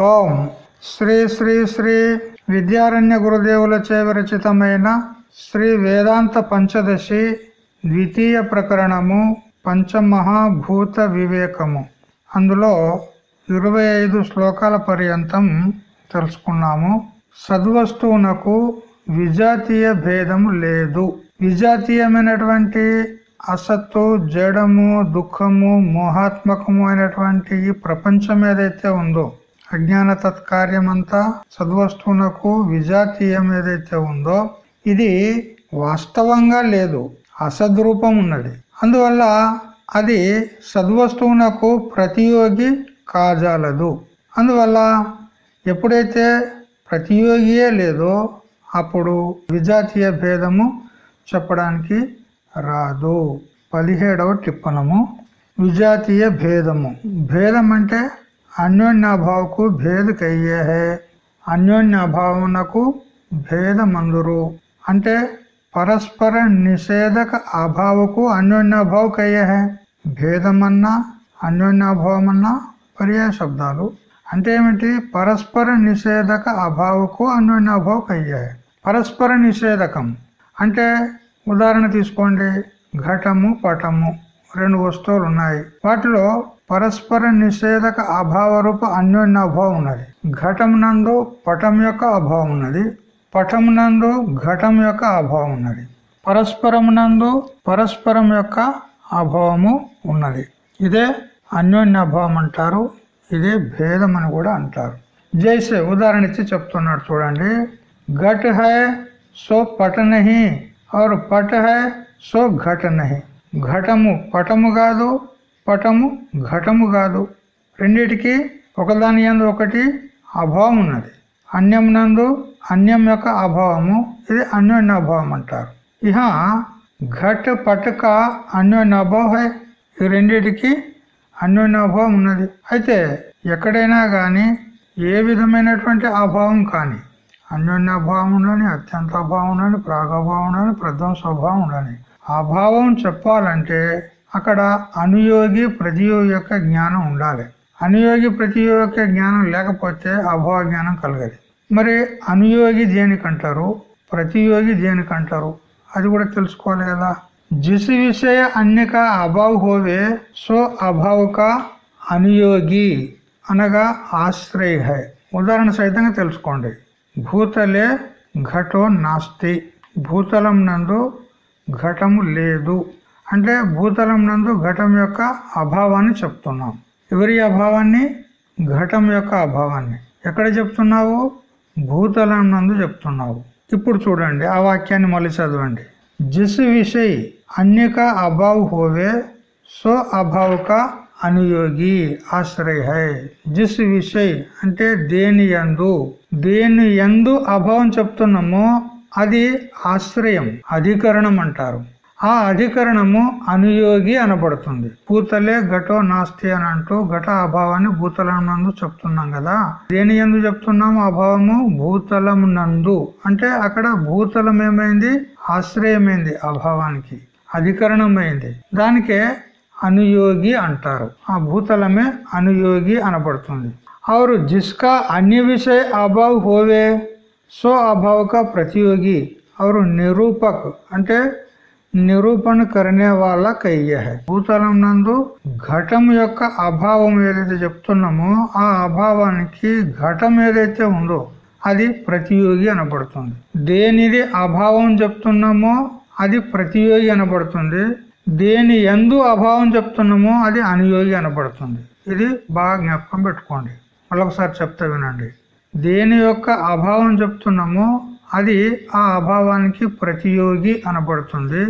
ఓం శ్రీ శ్రీ శ్రీ విద్యారణ్య గురుదేవులచే విరచితమైన శ్రీ వేదాంత పంచదశి ద్వితీయ ప్రకరణము పంచమహాభూత వివేకము. అందులో ఇరవై ఐదు శ్లోకాల పర్యంతం తెలుసుకున్నాము. సద్వస్తువునకు విజాతీయ భేదము లేదు. విజాతీయమైనటువంటి అసత్తు జడము దుఃఖము మోహాత్మకము అయినటువంటి ఈ ప్రపంచం ఏదైతే ఉందో అజ్ఞాన తత్కార్యమంతా సద్వస్తువునకు విజాతీయం ఏదైతే ఉందో ఇది వాస్తవంగా లేదు అసద్రూపం ఉన్నది అందువల్ల అది సద్వస్తువునకు ప్రతియోగి కాజాలదు. అందువల్ల ఎప్పుడైతే ప్రతియోగియే లేదో అప్పుడు విజాతీయ భేదము చెప్పడానికి రాదు. పదిహేడవ టిప్పణము విజాతీయ భేదము. భేదం అంటే అన్యోన్యాభావకు భేద కయ్యే హే అన్యోన్యాభావనకు భేదమందురు. అంటే పరస్పర నిషేధక అభావకు అన్యోన్యాభావ కయ్యే హే భేదమన్నా అన్యోన్యాభావమన్నా పర్యాయ శబ్దాలు. అంటే ఏమిటి? పరస్పర నిషేధక అభావకు అన్యోన్యాభావ కయ్యే పరస్పర నిషేధకం. అంటే ఉదాహరణ తీసుకోండి. ఘటము పటము రెండు వస్తువులు ఉన్నాయి వాటిలో పరస్పర నిషేధక అభావ రూప అన్యోన్యాభావం ఉన్నది ఘటం నందు పటం యొక్క అభావం ఉన్నది పటం నందు ఘటం యొక్క అభావం ఉన్నది పరస్పరం నందు పరస్పరం యొక్క అభావము ఉన్నది. ఇదే అన్యోన్యభావం అంటారు. ఇదే భేదం అని కూడా అంటారు. జైసే ఉదాహరణ ఇచ్చి చెప్తున్నాడు చూడండి. ఘట్ హై సో పట నహి ఆర్ పట హై సో ఘట నహి. ఘటము పటము కాదు పటము ఘటము కాదు. రెండిటికి ఒకదాని యందు ఒకటి అభావం ఉన్నది. అన్యం నందు అన్యం యొక్క అభావము ఇది అన్యోన్యాభావం అంటారు. ఇహ ఘట్ పటక అన్యోన్యాభావ హై ఈ రెండిటికి అన్యోన్యాభావం ఉన్నది. అయితే ఎక్కడైనా కానీ ఏ విధమైనటువంటి అభావం కానీ అన్యోన్యాభావం ఉండని అత్యంత అభావం ఉండని ప్రాగభావం ఉండని ప్రధ్వంసభావం ఉండని అభావం చెప్పాలంటే అక్కడ అనుయోగి ప్రతియోగి యొక్క జ్ఞానం ఉండాలి. అనుయోగి ప్రతియోగి యొక్క జ్ఞానం లేకపోతే అభావ జ్ఞానం కలగదు. మరి అనుయోగి దేనికంటారు ప్రతియోగి దేనికంటారు అది కూడా తెలుసుకోవాలి కదా. జిస్ విషయ అన్యక అభావ అభావ్ హోవే సో అభావ్ కా అనుయోగి అనగా ఆశ్రయ. హై ఉదాహరణ సహితంగా తెలుసుకోండి. భూతలే ఘటో నాస్తి. భూతలం నందు ఘటము లేదు. అంటే భూతలం నందు ఘటం యొక్క అభావాన్ని చెప్తున్నాం. ఎవరి అభావాన్ని? ఘటం యొక్క అభావాన్ని. ఎక్కడ చెప్తున్నావు? భూతలం నందు చెప్తున్నావు. ఇప్పుడు చూడండి ఆ వాక్యాన్ని మళ్ళీ చదవండి. జిస్ విషయ్ అన్యక అభావ్ హోవే సో అభావ్ కా అనుయోగి ఆశ్రయ. హై జిస్ విషయ్ అంటే దేని యందు? దేని ఎందు అభావం చెప్తున్నామో అది ఆశ్రయం అధికరణం అంటారు. ఆ అధికరణము అనుయోగి అనబడుతుంది. భూతలే ఘటో నాస్తి అని అంటూ ఘట అభావాన్ని భూతలమునందు చెప్తున్నాం కదా. దేని ఎందు చెప్తున్నాము? అభావము భూతలమునందు. అంటే అక్కడ భూతలం ఏమైంది ఆశ్రయమైంది అభావానికి. అధికరణమైంది. దానికే అనుయోగి అంటారు. ఆ భూతలమే అనుయోగి అనబడుతుంది. और జిస్కా అన్య విషయ అభావ్ హోవే. సో అభావక ప్రతియోగి. అవరు నిరూపక్. అంటే నిరూపణ కరనే వాళ్ళ కయ్య భూతలం నందు ఘటం యొక్క అభావం ఏదైతే చెప్తున్నామో ఆ అభావానికి ఘటం ఏదైతే ఉందో అది ప్రతియోగి అనబడుతుంది దేనిది అభావం చెప్తున్నామో అది ప్రతియోగి అనబడుతుంది దేని ఎందు అభావం చెప్తున్నామో అది అనుయోగి అనబడుతుంది ఇది బాగా జ్ఞాపకం పెట్టుకోండి మళ్ళొకసారి చెప్తా వినండి దేని యొక్క అభావం చెప్తున్నామో అది ఆ అభావానికి ప్రతియోగి అనబడుతుంది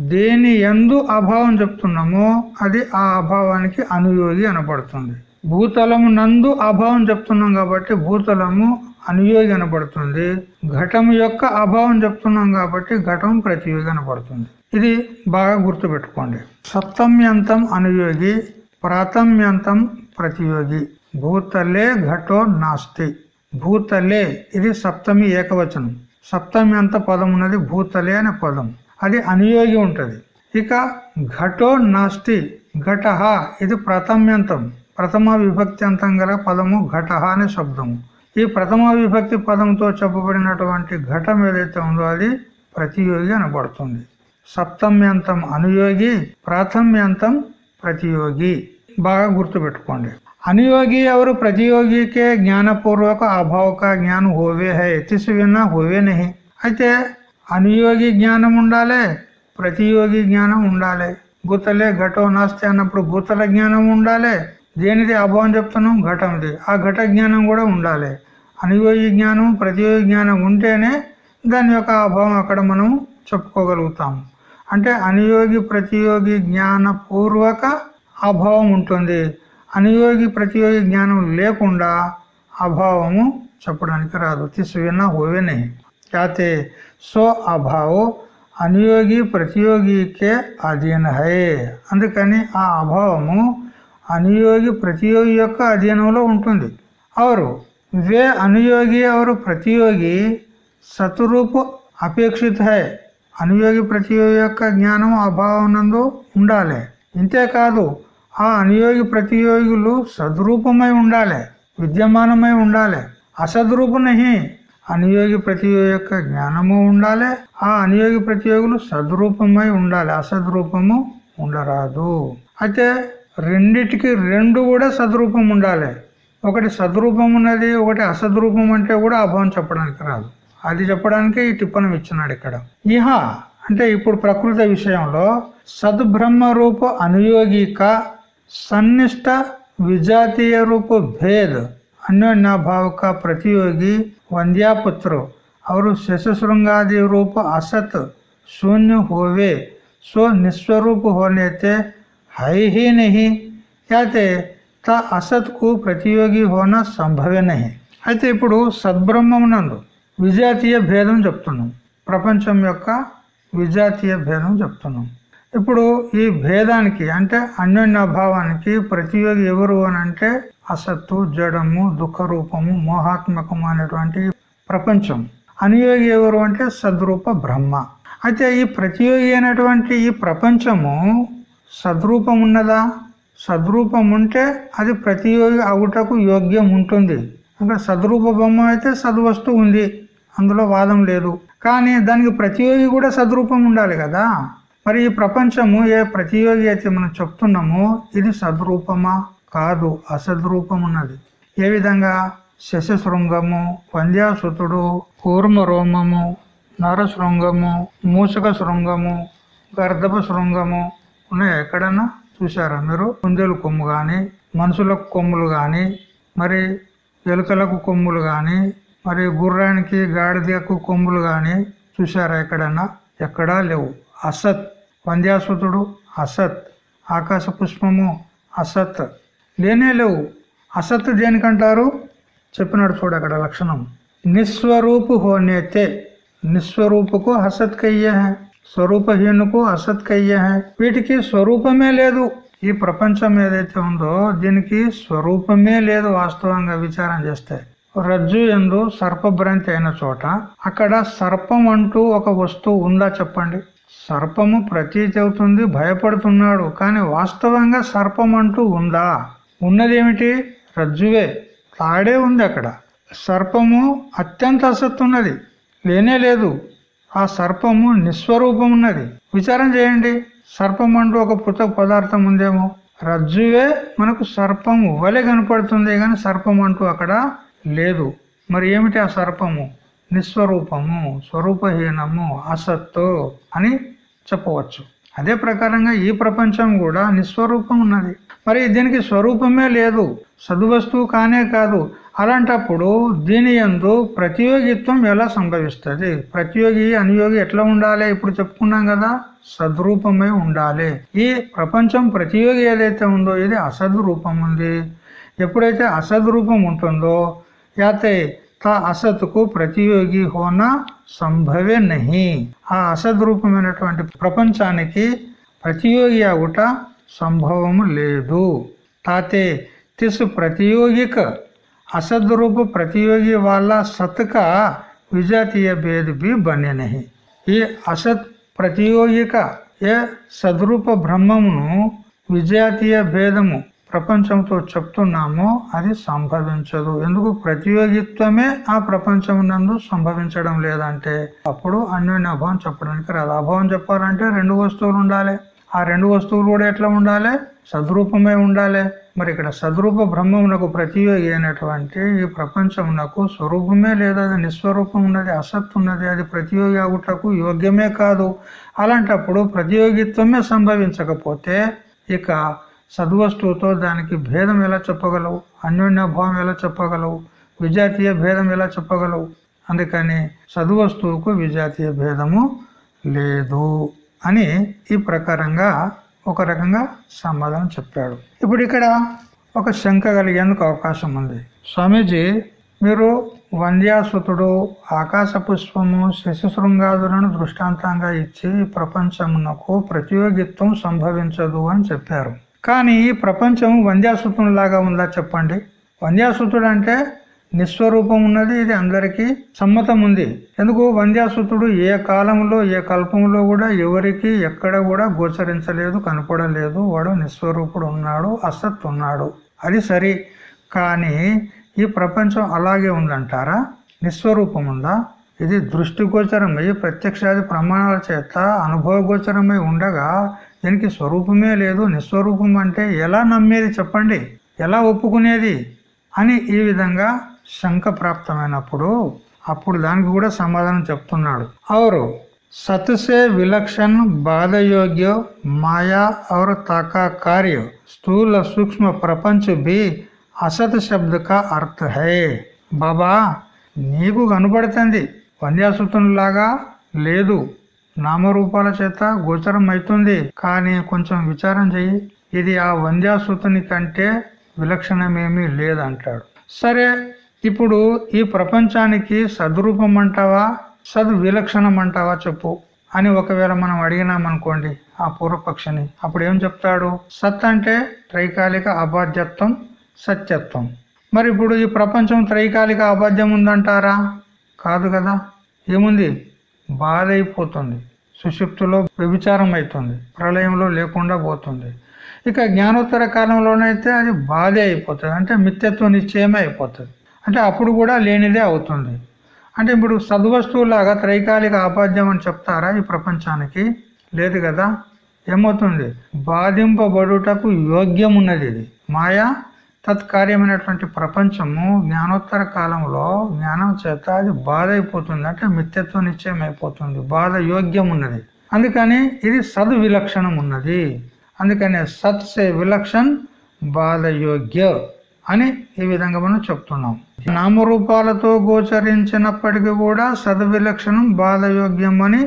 దేని ఎందు అభావం చెప్తున్నామో అది ఆ అభావానికి అనుయోగి అనబడుతుంది. భూతలము నందు అభావం చెప్తున్నాం కాబట్టి భూతలము అనుయోగి అనబడుతుంది. ఘటం యొక్క అభావం చెప్తున్నాం కాబట్టి ఘటం ప్రతియోగి అనబడుతుంది. ఇది బాగా గుర్తు పెట్టుకోండి సప్తమ్యంతం అనుయోగి ప్రాథమ్యంతం ప్రతియోగి. భూతలే ఘటో నాస్తి. భూతలే ఇది సప్తమి ఏకవచనం. సప్తమ్యంత పదం ఉన్నది భూతలే అనే పదం. అది అనుయోగి ఉంటది. ఇక ఘటో నాస్తి ఘటహ ఇది ప్రథమ్యంతం. ప్రథమ విభక్తి అంతం గల పదము ఘటహ అనే శబ్దము. ఈ ప్రథమ విభక్తి పదంతో చెప్పబడినటువంటి ఘటం ఏదైతే ఉందో అది ప్రతియోగి అనబడుతుంది. సప్తమ్యంతం అనుయోగి ప్రాథమ్యంతం ప్రతియోగి. బాగా గుర్తుపెట్టుకోండి. అనుయోగి ఎవరు? ప్రతియోగికే జ్ఞానపూర్వక అభావక జ్ఞానం హోవే హై ఎత్తిసి విన్నా హోవే నహి అయితే అనుయోగి జ్ఞానం ఉండాలి ప్రతియోగి జ్ఞానం ఉండాలి. గుతలే ఘటో నాస్తి అన్నప్పుడు గుతల జ్ఞానం ఉండాలి. దేనిది అభావం చెప్తున్నాం? ఘటంది. ఆ ఘట జ్ఞానం కూడా ఉండాలి. అనుయోగి జ్ఞానం ప్రతియోగి జ్ఞానం ఉంటేనే దాని యొక్క అభావం అక్కడ మనం చెప్పుకోగలుగుతాం. అంటే అనుయోగి ప్రతియోగి జ్ఞాన పూర్వక అభావం ఉంటుంది. అనుయోగి ప్రతియోగి జ్ఞానం లేకుండా అభావము చెప్పడానికి రాదు. తిస్విన హోవేనే. కాతే సో అభావో అనుయోగి ప్రతియోగికే అధీన హై. అందుకని ఆ అభావము అనుయోగి ప్రతియోగి యొక్క అధీనంలో ఉంటుంది. అవరు వే అనుయోగి అవరు ప్రతియోగి సతురూపు అపేక్షిత హై. అనుయోగి ప్రతియోగి యొక్క జ్ఞానం అభావం నందు ఉండాలి. ఇంతేకాదు ఆ అనుయోగి ప్రతియోగులు సద్రూపమై ఉండాలి విద్యమానమై ఉండాలి అసద్రూపనహి. అనుయోగి ప్రతియోగి యొక్క జ్ఞానము ఉండాలి ఆ అనుయోగి ప్రతియోగులు సద్రూపమై ఉండాలి. అసద్రూపము ఉండరాదు. అయితే రెండిటికి రెండు కూడా సద్రూపం ఉండాలి. ఒకటి సద్రూపం ఉన్నది ఒకటి అసద్రూపం అంటే కూడా అభావం చెప్పడానికి రాదు. అది చెప్పడానికి ఈ టిప్పణం ఇచ్చినాడు ఇక్కడ. ఇహ అంటే ఇప్పుడు ప్రకృతి విషయంలో సద్బ్రహ్మ రూప అనుయోగిక సన్నిష్ట విజాతీయ రూప భేద్ అన్యోన్యాభావక ప్రతియోగి వంద్యాపుత్రు అవరు శశశృంగాది రూప అసత్ శూన్య హోవే సో నిస్వరూపు హోనైతే है ही नहीं या అసత్కు ప్రతియోగి హోన సంభవే నహి అయితే ఇప్పుడు సద్బ్రహ్మమునందు విజాతీయ భేదం చెప్తున్నాం ప్రపంచం యొక్క విజాతీయ భేదం చెప్తున్నాం ఇప్పుడు ఈ భేదానికి అంటే అన్యోన్యభావానికి ప్రతియోగి ఎవరు అని అంటే అసత్తు జడము దుఃఖ రూపము మోహాత్మకము అనేటువంటి ప్రపంచం. అనుయోగి ఎవరు అంటే సద్రూప బ్రహ్మ. అయితే ఈ ప్రతియోగి అయినటువంటి ఈ ప్రపంచము సద్రూపం ఉన్నదా? సద్రూపం ఉంటే అది ప్రతియోగి అవుటకు యోగ్యం ఉంటుంది. అక్కడ సద్రూప బొమ్మ అయితే సద్వస్తు ఉంది. అందులో వాదం లేదు. కానీ దానికి ప్రతియోగి కూడా సద్రూపం ఉండాలి కదా? మరి ఈ ప్రపంచము ఏ ప్రతియోగి అయితే మనం చెప్తున్నామో ఇది సద్రూపమా? కాదు అసద్రూపం ఉన్నది. ఏ విధంగా? శశశృంగము పంద్యాసుతుడు కూర్మ రోమము నరశృంగము మూసక శృంగము గర్ధప శృంగము ఉన్నాయి. ఎక్కడన్నా చూసారా మీరు? కుందేలు కొమ్ము కానీ మనుషులకు కొమ్ములు కానీ మరి ఎలుకలకు కొమ్ములు కానీ మరి గుర్రానికి గాడిదకు కొమ్ములు కానీ చూసారా ఎక్కడన్నా? ఎక్కడా లేవు. అసత్ వంద్యాసుతుడు అసత్ ఆకాశ పుష్పము అసత్. లేనే లేవు. అసత్ దేనికంటారు చెప్పినాడు చూడు అక్కడ లక్షణం. నిస్వరూపు హోనేతే. నిస్వరూపుకు అసత్ కయ్యే స్వరూపహీనుకు అసత్ కయ్యే వీటికి స్వరూపమే లేదు. ఈ ప్రపంచం ఏదైతే ఉందో దీనికి స్వరూపమే లేదు వాస్తవంగా విచారం చేస్తే. రజ్జు ఎందు సర్పభ్రాంతి అయిన చోట అక్కడ సర్పం అంటూ ఒక వస్తువు ఉందా చెప్పండి? సర్పము ప్రతీతి అవుతుంది భయపడుతున్నాడు. కానీ వాస్తవంగా సర్పం అంటూ ఉందా? ఉన్నదేమిటి? రజ్జువే తాడే ఉంది అక్కడ. సర్పము అత్యంత అసత్తు ఉన్నది లేనే లేదు. ఆ సర్పము నిస్వరూపం ఉన్నది విచారం చేయండి. సర్పం అంటూ ఒక పృథక్ పదార్థం ఉందేమో. రజ్జువే మనకు సర్పము వలె కనపడుతుంది కానీ సర్పం అంటూ అక్కడ లేదు. మరి ఏమిటి ఆ సర్పము? నిస్వరూపము స్వరూపహీనము అసత్తు అని చెప్పవచ్చు. అదే ప్రకారంగా ఈ ప్రపంచం కూడా నిస్వరూపం ఉన్నది. మరి దీనికి స్వరూపమే లేదు. సద్వస్తువు కానే కాదు. అలాంటప్పుడు దీని ఎందు ప్రతియోగిత్వం ఎలా సంభవిస్తుంది? ప్రతియోగి అనుయోగి ఎట్లా ఉండాలి? ఇప్పుడు చెప్పుకున్నాం కదా సద్రూపమే ఉండాలి. ఈ ప్రపంచం ప్రతియోగి ఏదైతే ఉందో ఇది అసద్రూపం ఉంది. ఎప్పుడైతే అసద్రూపం ఉంటుందో యాతే తా అసత్కు ప్రతియోగి హోనా సంభవే నహి. ఆ అసద్రూపమైనటువంటి ప్రపంచానికి ప్రతియోగి అవుట సంభవము లేదు తాతే తిస్ ప్రతియోగిక असद ప్రతియోగి వాళ్ళ సత్ విజాతీయ భేద బి బనే నహి ఈ అసత్ ప్రతియోగిక ఏ సద్రూప బ్రహ్మమును విజాతీయ భేదము ప్రపంచంతో చెప్తున్నామో అది సంభవించదు ఎందుకు ప్రతియోగిత్వమే ఆ ప్రపంచం నందు సంభవించడం లేదంటే అప్పుడు అన్యోన్య అభావం చెప్పడానికి రాదు అభావం చెప్పాలంటే రెండు వస్తువులు ఉండాలి ఆ రెండు వస్తువులు కూడా ఎట్లా ఉండాలి? సద్రూపమే ఉండాలి. మరి ఇక్కడ సద్రూప బ్రహ్మమునకు ప్రతియోగి అయినటువంటి ఈ ప్రపంచమునకు స్వరూపమే లేదు అది నిస్వరూపం ఉన్నది అసత్ ఉన్నది అది ప్రతియోగి ఆగుటకు యోగ్యమే కాదు. అలాంటప్పుడు ప్రతియోగిత్వమే సంభవించకపోతే ఇక సద్వస్తువుతో దానికి భేదం ఎలా చెప్పగలవు? అన్యోన్యభావం ఎలా చెప్పగలవు? విజాతీయ భేదం ఎలా చెప్పగలవు? అందుకని సద్వస్తువుకు విజాతీయ భేదము లేదు. అని ఈ ప్రకారంగా ఒక రకంగా సమాధానం చెప్పాడు. ఇప్పుడు ఇక్కడ ఒక శంక కలిగేందుకు అవకాశం ఉంది. స్వామీజీ మీరు వంద్యాసుతుడు ఆకాశ పుష్పము శశి శృంగాదులను దృష్టాంతంగా ఇచ్చి ప్రపంచమునకు ప్రతియోగిత్వం సంభవించదు అని చెప్పారు. కానీ ఈ ప్రపంచం వంద్యాసుతునిలాగా ఉందా చెప్పండి? వంద్యాసుతుడు అంటే నిస్వరూపం ఉన్నది ఇది అందరికీ సమ్మతం ఉంది. ఎందుకు? వంద్యాసుతుడు ఏ కాలంలో ఏ కల్పంలో కూడా ఎవరికి ఎక్కడ కూడా గోచరించలేదు కనపడలేదు వాడు నిస్వరూపుడు ఉన్నాడు అసత్ ఉన్నాడు అది సరి. కానీ ఈ ప్రపంచం అలాగే ఉందంటారా? నిస్వరూపం ఉందా? ఇది దృష్టి గోచరమై ప్రత్యక్షాది ప్రమాణాల చేత అనుభవ గోచరమై ఉండగా దీనికి స్వరూపమే లేదు. నిస్వరూపం అంటే ఎలా నమ్మేది చెప్పండి? ఎలా ఒప్పుకునేది? అని ఈ విధంగా శంక ప్రాప్తమైనప్పుడు అప్పుడు దానికి కూడా సమాధానం చెప్తున్నాడు అవరు సత్సే విలక్షణ బాధయోగ్య మాయా और ताका कार्य స్థూల సూక్ష్మ ప్రపంచ भी అసత్ శబ్ద కా అర్థ హై బాబా నీకు కనబడుతుంది లాగా లేదు నామరూపాల చేత గోచరం అవుతుంది కానీ కొంచెం విచారం చెయ్యి ఇది ఆ వంద్యాసుతుని కంటే విలక్షణమేమీ లేదంటాడు సరే ఇప్పుడు ఈ ప్రపంచానికి సద్రూపం అంటావా సద్విలక్షణం అంటావా చెప్పు అని ఒకవేళ మనం అడిగినామనుకోండి ఆ పూర్వపక్షిని. అప్పుడు ఏం చెప్తాడు? సత్ అంటే త్రైకాలిక అబాధ్యత్వం సత్యత్వం. మరి ఇప్పుడు ఈ ప్రపంచం త్రైకాలిక అబాధ్యం ఉందంటారా? కాదు కదా. ఏముంది? బాధ అయిపోతుంది సుషుప్తిలో వ్యభిచారం అవుతుంది ప్రళయంలో లేకుండా పోతుంది. ఇక జ్ఞానోత్తర కాలంలోనైతే అది బాధే అయిపోతుంది. అంటే మిత్యత్వ నిశ్చయమే అయిపోతుంది. అంటే అప్పుడు కూడా లేనిదే అవుతుంది. అంటే ఇప్పుడు సద్వస్తువులాగా త్రైకాలిక ఆపాద్యం అని చెప్తారా ఈ ప్రపంచానికి? లేదు కదా? ఏమవుతుంది? బాధింపబడుటకు యోగ్యం ఉన్నది ఇది. మాయా? తత్కార్యమైనటువంటి ప్రపంచము జ్ఞానోత్తర కాలంలో జ్ఞానం చేత అది బాధ అయిపోతుంది అంటే మిత్యత్వ నిశ్చయం అయిపోతుంది బాధ యోగ్యం ఉన్నది అందుకని ఇది సద్ విలక్షణం ఉన్నది అందుకనే సత్సే విలక్షణ్ బాధ యోగ్య అని ఈ విధంగా మనం చెప్తున్నాం. నామరూపాలతో గోచరించినప్పటికీ కూడా సద్విలక్షణం బాధయోగ్యం అని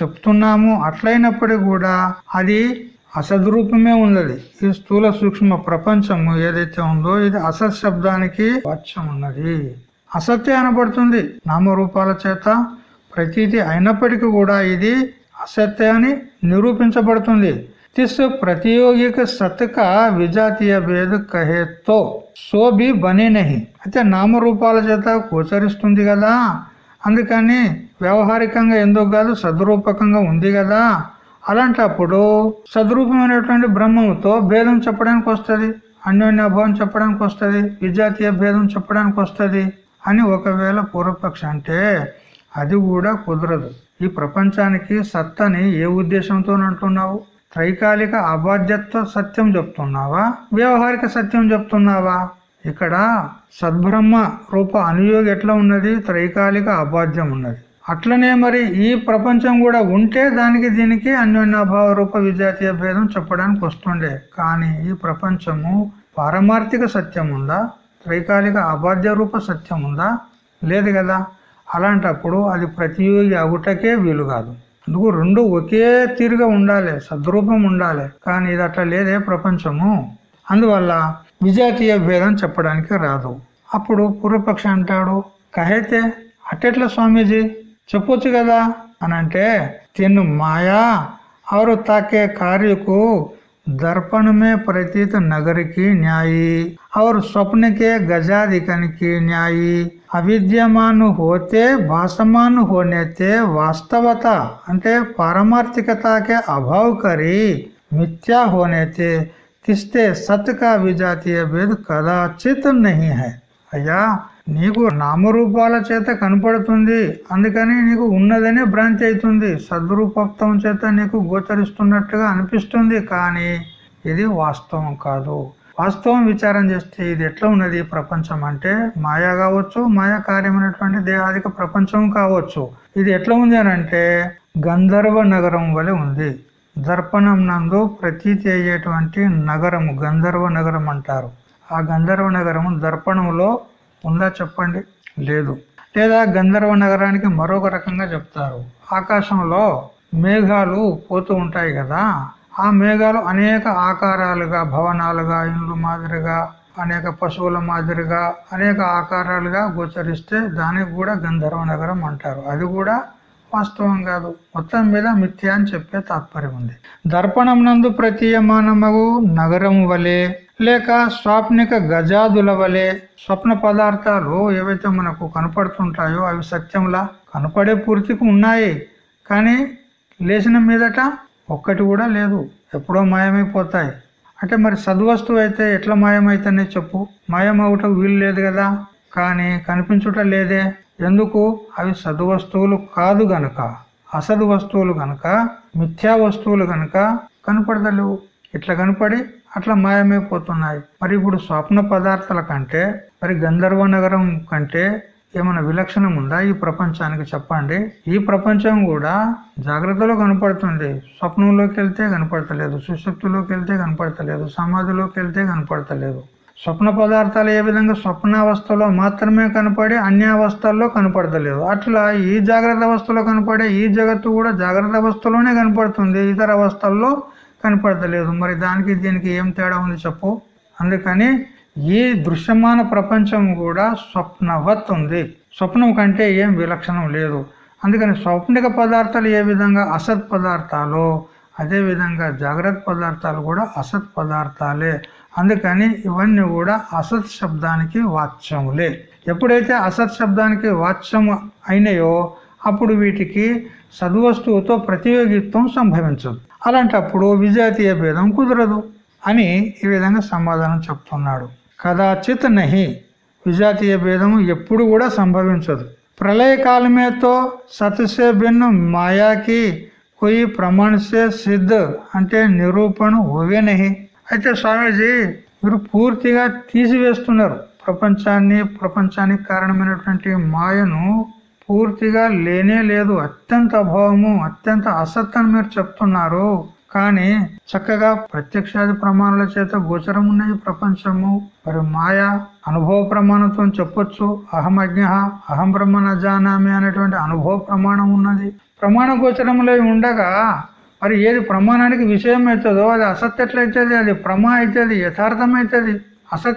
చెప్తున్నాము. అట్లయినప్పటికీ కూడా అది అసద్రూపమే ఉన్నది. ఈ స్థూల సూక్ష్మ ప్రపంచము ఏదైతే ఉందో ఇది అసత్ శబ్దానికి వాచ్యం ఉన్నది అసత్య అనబడుతుంది నామరూపాల చేత. ప్రతీది అయినప్పటికీ కూడా ఇది అసత్య అని నిరూపించబడుతుంది. तिस ప్రతియోగిక సత్ విజాతీయ భేద కహేతో సో బి బనే నహి అయితే నామరూపాల చేత గోచరిస్తుంది కదా అందుకని వ్యవహారికంగా ఎందుకు కాదు సద్రూపకంగా ఉంది కదా అలాంటప్పుడు సద్రూపమైనటువంటి బ్రహ్మముతో భేదం చెప్పడానికి వస్తుంది అన్యోన్యాభావం చెప్పడానికి వస్తుంది విజాతీయ భేదం చెప్పడానికి వస్తుంది అని ఒకవేళ పూర్వపక్ష అంటే అది కూడా కుదరదు। ఈ ప్రపంచానికి సత్తని ఏ ఉద్దేశంతో అంటున్నావు త్రైకాలిక అబాధ్యత్వ సత్యం చెప్తున్నావా? వ్యవహారిక సత్యం చెప్తున్నావా? ఇక్కడ సద్బ్రహ్మ రూప అనుయోగి ఎట్లా ఉన్నది? త్రైకాలిక అబాధ్యం ఉన్నది. అట్లనే మరి ఈ ప్రపంచం కూడా ఉంటే దానికి దీనికి అన్యోన్యాభావ రూప విజాతీయ భేదం చెప్పడానికి వస్తుండే. కానీ ఈ ప్రపంచము పారమార్థిక సత్యం ఉందా? త్రైకాలిక అబాధ్య రూప సత్యం ఉందా? లేదు కదా. అలాంటప్పుడు అది ప్రతియోగి అగుటకే వీలు కాదు. అందుకు రెండు ఒకే తీరుగా ఉండాలి సద్రూపం ఉండాలి. కానీ ఇది అట్లా లేదే ప్రపంచము. అందువల్ల విజాతీయ భేదం చెప్పడానికి రాదు. అప్పుడు పూర్వపక్ష అంటాడు కహైతే అట్టెట్లా స్వామీజీ? చెప్పొచ్చు కదా? అని అంటే తిన్ను మాయా అవరు తాకే కార్యకు దర్పణమే ప్రతీత నగరికి న్యాయి. और स्वप्न के गजाधिकन की न्यायी అవిద్యమాన్ హోతే భాసమాన్ హోనేతే వాస్తవత అంటే పారమార్థికత के अभाव करी मिथ्या होने थे తిస్తే సత్ కా విజాతీయ భేద్ కదాచిత్ నహి హై అయ్యా నీకు నామరూపాల చేత కనపడుతుంది అందుకని నీకు ఉన్నదనే భ్రాంతి అవుతుంది సద్రూపత్వం చేత నీకు గోచరిస్తున్నట్టుగా అనిపిస్తుంది కానీ ఇది వాస్తవం కాదు వాస్తవం విచారం చేస్తే ఇది ఎట్లా ఉన్నది ప్రపంచం అంటే మాయా కావచ్చు మాయా కార్యమైనటువంటి దేహాదిక ప్రపంచం కావచ్చు. ఇది ఎట్లా ఉంది అని అంటే గంధర్వ నగరం వలె ఉంది. దర్పణం నందు ప్రతీతి అయ్యేటువంటి నగరము గంధర్వ నగరం అంటారు. ఆ గంధర్వ నగరము దర్పణంలో ఉందా చెప్పండి? లేదు. లేదా గంధర్వ నగరానికి మరొక రకంగా చెప్తారు. ఆకాశంలో మేఘాలు పోతూ ఉంటాయి కదా ఆ మేఘాలు అనేక ఆకారాలుగా భవనాలుగా ఇండ్లు మాదిరిగా అనేక పశువుల మాదిరిగా అనేక ఆకారాలుగా గోచరిస్తే దానికి కూడా గంధర్వ నగరం అంటారు. అది కూడా వాస్తవం కాదు. మొత్తం మీద మిథ్య అని చెప్పే తాత్పర్యం ఉంది. దర్పణం నందు ప్రతీయమానమగు నగరం వలె లేక స్వాప్నిక గజాదుల వలె స్వప్న పదార్థాలు ఏవైతే మనకు కనపడుతుంటాయో అవి సత్యంలా కనపడే పూర్తికి ఉన్నాయి. కానీ లేచిన మీదట ఒక్కటి కూడా లేదు. ఎప్పుడో మాయమైపోతాయి. అంటే మరి సద్వస్తువు అయితే ఎట్లా మాయమైతేనే చెప్పు. మాయమవుటకు వీలు లేదు కదా. కానీ కనిపించుట లేదే. ఎందుకు? అవి సద్వస్తువులు కాదు గనక. అసదు వస్తువులు గనక మిథ్యా వస్తువులు గనక కనపడతలేవు. ఇట్లా కనపడి అట్లా మాయమైపోతున్నాయి. మరి ఇప్పుడు స్వప్న పదార్థాల కంటే మరి గంధర్వ నగరం కంటే ఏమైనా విలక్షణం ఉందా ఈ ప్రపంచానికి చెప్పండి? ఈ ప్రపంచం కూడా జాగ్రత్తలో కనపడుతుంది. స్వప్నంలోకి వెళ్తే కనపడతలేదు. సుశక్తిలోకి వెళ్తే కనపడతలేదు. సమాధిలోకి వెళ్తే కనపడతలేదు. స్వప్న పదార్థాలు ఏ విధంగా స్వప్నావస్థలో మాత్రమే కనపడే అన్యావస్థల్లో కనపడతలేదు. అట్లా ఈ జాగ్రత్త అవస్థలో కనపడే ఈ జగత్తు కూడా జాగ్రత్త అవస్థలోనే కనపడుతుంది. ఇతర అవస్థల్లో కనపడతలేదు. మరి దానికి దీనికి ఏం తేడా ఉంది చెప్పు? అందుకని ఈ దృశ్యమాన ప్రపంచం కూడా స్వప్నవత్ ఉంది. స్వప్నం కంటే ఏం విలక్షణం లేదు. అందుకని స్వప్నిక పదార్థాలు ఏ విధంగా అసత్ పదార్థాలు అదేవిధంగా జాగ్రత్త పదార్థాలు కూడా అసత్ పదార్థాలే. అందుకని ఇవన్నీ కూడా అసత్ శబ్దానికి వాచ్యములే. ఎప్పుడైతే అసత్ శబ్దానికి వాచ్యము అయినాయో అప్పుడు వీటికి సద్వస్తువుతో ప్రతియోగిత్వం సంభవించదు. అలాంటప్పుడు విజాతీయ భేదం కుదరదు అని ఈ విధంగా సమాధానం చెప్తున్నాడు. కదాచిత్ నహి. విజాతీయ భేదము ఎప్పుడు కూడా సంభవించదు. ప్రళయకాలమేతో సత్సే మాయాకి కొయి ప్రమాణసే సిద్ధ అంటే నిరూపణ ఓవే నహి. అయితే స్వామీజీ మీరు పూర్తిగా తీసివేస్తున్నారు. ప్రపంచాన్ని ప్రపంచానికి కారణమైనటువంటి మాయను పూర్తిగా లేనే లేదు. అత్యంత అభావము అత్యంత అసత్ అని మీరు చెప్తున్నారు. కానీ చక్కగా ప్రత్యక్షాది ప్రమాణాల చేత గోచరం ఉన్నది ప్రపంచము. మరి మాయ అనుభవ ప్రమాణంతో చెప్పొచ్చు. అహం అజ్ఞ అహం బ్రహ్మ జానామి అనేటువంటి అనుభవ ప్రమాణం ఉన్నది. ప్రమాణ గోచరంలో ఉండగా మరి ఏది ప్రమాణానికి విషయం అవుతుందో అది అసత్యట్లయితుంది అది ప్రమా అవుతుంది యథార్థం అవుతుంది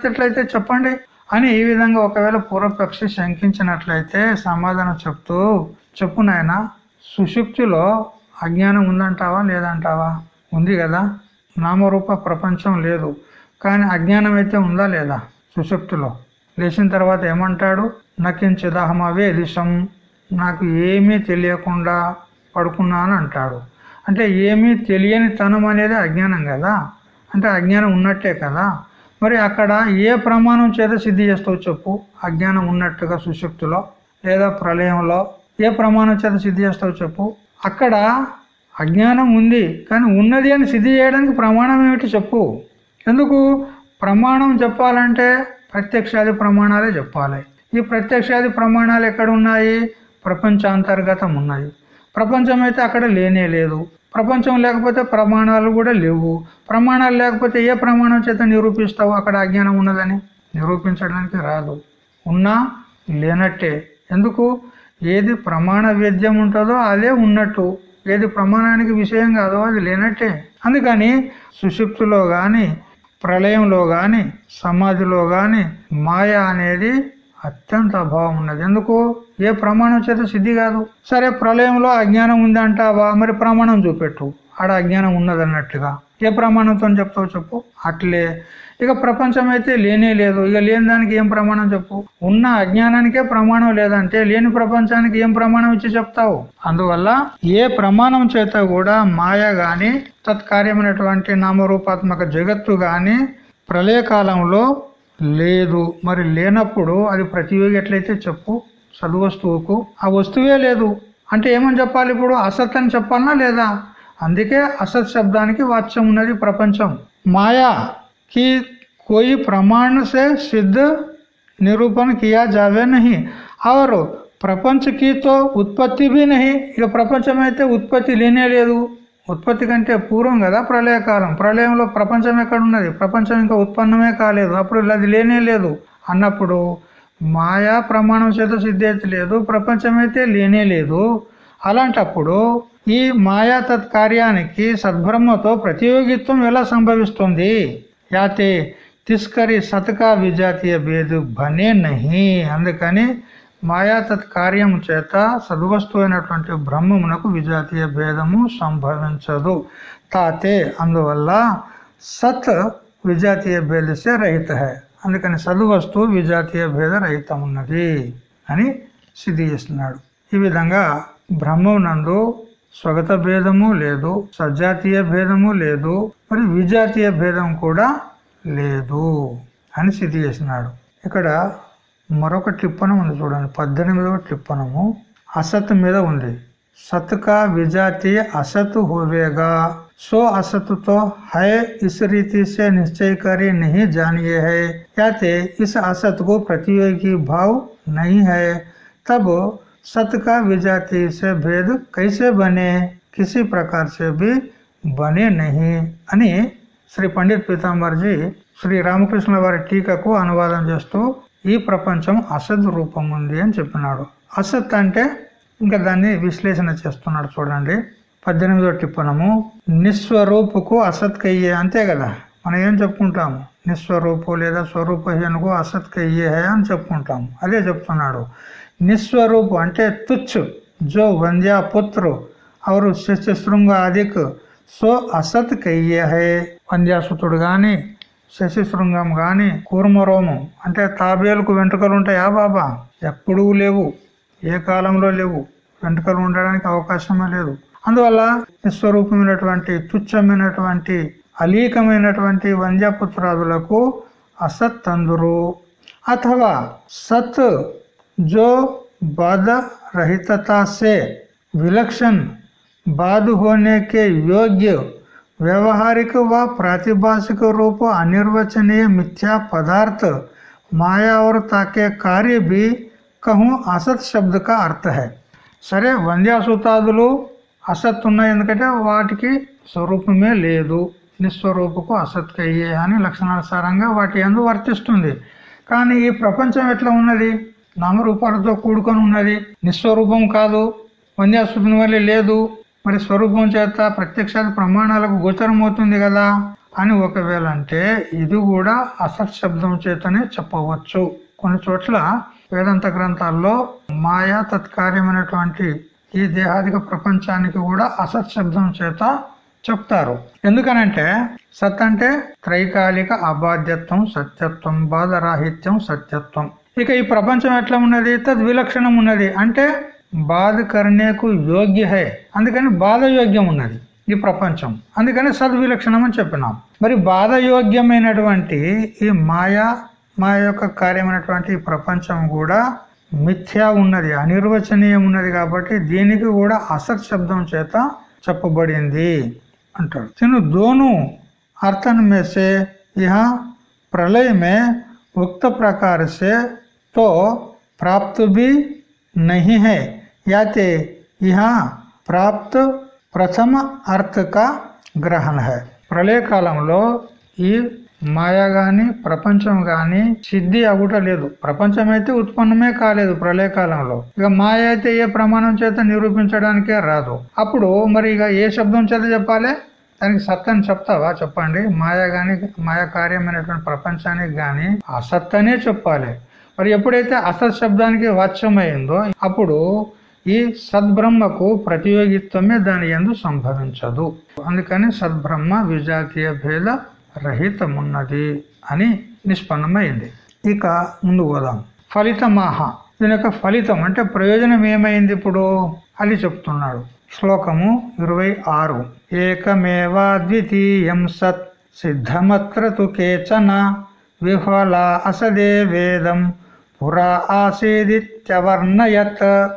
ఎట్లయితే చెప్పండి అని ఈ విధంగా ఒకవేళ పూర్వపక్షి శంకించినట్లయితే సమాధానం చెప్తూ చెప్పు నాయన సుషుప్తిలో అజ్ఞానం ఉందంటావా లేదంటావా? ఉంది కదా? నామరూప ప్రపంచం లేదు. కానీ అజ్ఞానం అయితే ఉందా లేదా? సుషుప్తిలో లేచిన తర్వాత ఏమంటాడు? నకించిదహమవే దిశం నాకు ఏమీ తెలియకుండా పడుకున్నాను అంటాడు. అంటే ఏమీ తెలియని తనం అనేది అజ్ఞానం కదా? అంటే అజ్ఞానం ఉన్నట్టే కదా? మరి అక్కడ ఏ ప్రమాణం చేత సిద్ధి చేస్తావు చెప్పు? అజ్ఞానం ఉన్నట్టుగా సుశక్తిలో లేదా ప్రళయంలో ఏ ప్రమాణం చేత సిద్ధి చేస్తావు చెప్పు? అక్కడ అజ్ఞానం ఉంది కానీ ఉన్నది అని సిద్ధి చేయడానికి ప్రమాణం ఏమిటి చెప్పు. ఎందుకు? ప్రమాణం చెప్పాలంటే ప్రత్యక్షాది ప్రమాణాలే చెప్పాలి. ఈ ప్రత్యక్షాది ప్రమాణాలు ఎక్కడ ఉన్నాయి ప్రపంచాంతర్గతం ఉన్నాయి. ప్రపంచం అయితే అక్కడ లేనే లేదు. ప్రపంచం లేకపోతే ప్రమాణాలు కూడా లేవు. ప్రమాణాలు లేకపోతే ఏ ప్రమాణం చేత నిరూపిస్తావు అక్కడ అజ్ఞానం ఉన్నదని? నిరూపించడానికి రాదు. ఉన్నా లేనట్టే. ఎందుకు? ఏది ప్రమాణ వేద్యం ఉంటుందో అదే ఉన్నట్టు. ఏది ప్రమాణానికి విషయం కాదో అది లేనట్టే. అందుకని సుషుప్తిలో గాని ప్రళయంలో గాని సమాధిలో గాని మాయ అనేది అత్యంత అభావం ఉన్నది. ఎందుకు? ఏ ప్రమాణం చేత సిద్ధి కాదు. సరే ప్రళయంలో అజ్ఞానం ఉందంటావా మరి ప్రమాణం చూపెట్టు. ఆడ అజ్ఞానం ఉన్నది ఏ ప్రమాణంతో చెప్తావు చెప్పు. అట్లే ఇక ప్రపంచం అయితే లేనే లేదు. ఇక లేని దానికి ఏం ప్రమాణం చెప్పు? ఉన్న అజ్ఞానానికే ప్రమాణం లేదంటే లేని ప్రపంచానికి ఏం ప్రమాణం ఇచ్చి చెప్తావు? అందువల్ల ఏ ప్రమాణం చేత కూడా మాయ గాని తత్కార్యమైనటువంటి నామరూపాత్మక జగత్తు గాని ప్రళయకాలంలో లేదు. మరి లేనప్పుడు అది ప్రతియోగి ఎట్లయితే చెప్పు? సద్వస్తువుకు ఆ వస్తువే లేదు. అంటే ఏమని చెప్పాలి ఇప్పుడు? అసత్ అని చెప్పాలనా లేదా? అందుకే అసత్ శబ్దానికి వాచ్యం ఉన్నది ప్రపంచం. మాయా? కి कोई प्रमाण से सिद्ध निरूपण किया जावे नहीं और ప్రపంచ తో ఉత్పత్తి బి నహి ఇక ప్రపంచం అయితే ఉత్పత్తి లేనే లేదు ఉత్పత్తి కంటే పూర్వం కదా ప్రళయకాలం ప్రళయంలో ప్రపంచం ఎక్కడ ఉన్నది ప్రపంచం ఇంకా ఉత్పన్నమే కాలేదు అప్పుడు అది లేనే లేదు అన్నప్పుడు మాయా ప్రమాణం చేత సిద్ధి అయితే లేదు ప్రపంచం అయితే లేనే లేదు అలాంటప్పుడు ఈ మాయా తత్కార్యానికి సద్బ్రహ్మతో ప్రతియోగిత్వం ఎలా సంభవిస్తుంది యాతే తిస్కరి సతకా విజాతీయ భేదు భనే నహి. అందుకని మాయా తత్కార్యము చేత సద్వస్తు అయినటువంటి బ్రహ్మమునకు విజాతీయ భేదము సంభవించదు. తాతే అందువల్ల సత్ విజాతీయ భేదసే రహిత. హై అందుకని సద్వస్తు విజాతీయ భేద రహితం ఉన్నది అని సిద్ధి చేస్తున్నాడు. ఈ విధంగా బ్రహ్మనందు స్వగత భేదము లేదు సజాతీయ భేదము లేదు మరి విజాతీయ భేదం కూడా లేదు అని సిద్ధి చేసినాడు ఇక్కడ మరొక టిప్పణం ఉంది చూడండి పద్దెనిమిదవ టిప్పణము అసత్ మీద ఉంది सत का विजातीय असत होवेगा सो असत तो है इस रीति से निश्चय करे नहीं जानिए है याते इस असत को प्रतियोगी भाव नहीं है तब सत का विजातीय से भेद कैसे बने किसी प्रकार से भी బనే నహి అని శ్రీ పండిత్ పీతాంబర్జీ శ్రీ రామకృష్ణ వారి టీకకు అనువాదం చేస్తూ ఈ ప్రపంచం అసద్ రూపం ఉంది అని చెప్పినాడు అసత్ అంటే ఇంకా దాన్ని విశ్లేషణ చేస్తున్నాడు చూడండి పద్దెనిమిదో టిప్పనము నిస్వరూపుకు అసత్ కయ్యే అంతే కదా మనం ఏం చెప్పుకుంటాము నిస్వరూపు లేదా స్వరూపహీనకు అసత్ కయ్యే హే అని చెప్పుకుంటాము అదే చెప్తున్నాడు నిస్వరూపు అంటే తుచ్చు జో వంద్యా పుత్రు అవరు శశిశృంగ అధిక్ సో అసత్ కయ్యే హే వంద్యాసుతుడు గాని శశిశృంగం గాని కూర్మరోము అంటే తాబేలకు వెంట్రుకలు ఉంటాయా బాబా? ఎప్పుడూ లేవు ఏ కాలంలో లేవు వెంట్రుకలు ఉండడానికి అవకాశమే లేదు. అందువల్ల నిస్వరూపమైనటువంటి తుచ్చమైనటువంటి అలీకమైనటువంటి వంద్యపుత్రాదులకు అసత్ తందురు అథవా సత్ जो बाध रहितता से विलक्षण बाध होने के योग्य व्यवहारिक व प्रातिभाषिक रूप अनिर्वचनीय मिथ्या पदार्थ माया और ताके कार्य भी कहूँ असत शब्द का अर्थ है సరే వంద్యాసూతాదులు అసత్ ఉన్నాయి ఎందుకంటే వాటికి స్వరూపమే లేదు నిస్వరూపకు అసత్కయ్యే అని లక్షణానుసారంగా వాటి ఎందు వర్తిస్తుంది కానీ ఈ ప్రపంచం ఎట్లా ఉన్నది నామరూపాలతో కూడుకొని ఉన్నది. నిస్వరూపం కాదు. వంద్యాసుని వల్లే లేదు. మరి స్వరూపం చేత ప్రత్యక్షాది ప్రమాణాలకు గోచరమవుతుంది కదా? అని ఒకవేళ అంటే ఇది కూడా అసత్ శబ్దం చేతనే చెప్పవచ్చు. కొన్ని చోట్ల వేదాంత గ్రంథాల్లో మాయా తత్కార్యమైనటువంటి ఈ దేహాదిక ప్రపంచానికి కూడా అసత్ శబ్దం చేత చెప్తారు. ఎందుకనంటే సత్ అంటే త్రైకాలిక అబాధ్యత్వం సత్యత్వం బాధరాహిత్యం సత్యత్వం. ఇక ఈ ప్రపంచం ఎట్లా ఉన్నది? తద్విలక్షణం ఉన్నది. అంటే బాధ కర్ణేకు యోగ్య హే. అందుకని బాధ యోగ్యం ఉన్నది ఈ ప్రపంచం. అందుకని సద్విలక్షణం అని చెప్పినాం. మరి బాధ యోగ్యమైనటువంటి ఈ మాయా మా యొక్క కార్యమైనటువంటి ఈ ప్రపంచం కూడా మిథ్యా ఉన్నది అనిర్వచనీయం ఉన్నది కాబట్టి దీనికి కూడా అసత్ శబ్దం చేత చెప్పబడింది అంటాడు తిను దోను అర్థం మేసే ఇహ ప్రళయమే उक्त प्रकार से तो प्राप्त भी नहीं है याते यहाँ प्राप्त ప్రథమ అర్థ కా గ్రహణ హై ప్రళయ కాలంలో ఈ మాయ గాని ప్రపంచం గాని సిద్ధి అగుట లేదు ప్రపంచం అయితే ఉత్పన్నమే కాలేదు ప్రళయ కాలంలో ఇక మాయ అయితే ఏ ప్రమాణం చేత నిరూపించడానికే రాదు అప్పుడు మరి ఇక ఏ శబ్దం చేత చెప్పాలి దానికి సత్తని చెప్తావా? చెప్పండి. మాయ గాని మాయ కార్యమైనటువంటి ప్రపంచానికి గాని అసత్తనే చెప్పాలి. మరి ఎప్పుడైతే అసత్ శబ్దానికి వాచ్యమైందో అప్పుడు ఈ సద్బ్రహ్మకు ప్రతియోగిత్వమే దాని ఎందు సంభవించదు. అందుకని సద్బ్రహ్మ విజాతీయ భేద రహితమున్నది అని నిష్పన్నమైంది. ఇక ముందు పోదాం. ఫలితమాహ. దీని యొక్క ఫలితం అంటే ప్రయోజనం ఏమైంది ఇప్పుడు? అది చెప్తున్నాడు. శ్లోకము ఇరవై ఆరు. ఏకమేవా ద్వితీయం సత్? సిద్ధమత్ర తు కేచన? విహ్వల అసదే వేదం. పురా ఆసీదిత్యవర్ణయత్.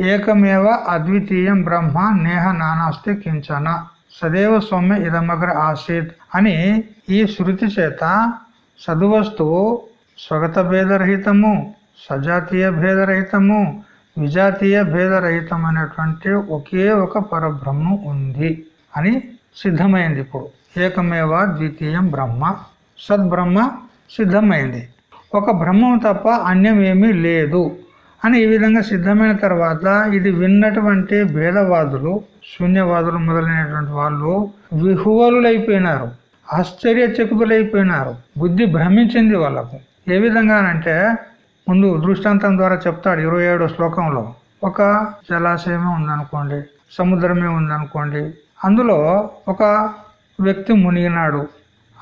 ఏకమేవ అద్వితీయం బ్రహ్మ? నేహ నానాస్తి కించన. సదేవ సౌమ్య ఇదమగ్ర ఆసీత్ అని ఈ శృతి చేత సదువస్తువు స్వగత భేదరహితము సజాతీయ భేదరహితము విజాతీయ భేదరహితమైనటువంటి ఒకే ఒక పరబ్రహ్మం ఉంది అని సిద్ధమైంది ఇప్పుడు. ఏకమేవ ద్వితీయం బ్రహ్మ? సద్బ్రహ్మ సిద్ధమైంది. ఒక బ్రహ్మం తప్ప అన్యం ఏమీ లేదు అని ఈ విధంగా సిద్ధమైన తర్వాత ఇది విన్నటువంటి భేదవాదులు శూన్యవాదులు మొదలైనటువంటి వాళ్ళు విహువలులైపోయినారు ఆశ్చర్యచకుతులైపోయినారు బుద్ధి భ్రమించింది వాళ్ళకు. ఏ విధంగానంటే ముందు దృష్టాంతం ద్వారా చెప్తాడు ఇరవై ఏడో శ్లోకంలో. ఒక జలాశయమే ఉందనుకోండి సముద్రమే ఉందనుకోండి అందులో ఒక వ్యక్తి మునిగినాడు.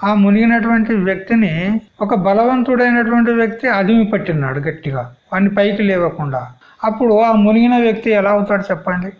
ఆ మునిగినటువంటి వ్యక్తిని ఒక బలవంతుడైనటువంటి వ్యక్తి అదిమి పట్టినాడు గట్టిగా వాడిని పైకి లేవకుండా. అప్పుడు ఆ మునిగిన వ్యక్తి ఎలా అవుతాడు చెప్పండి?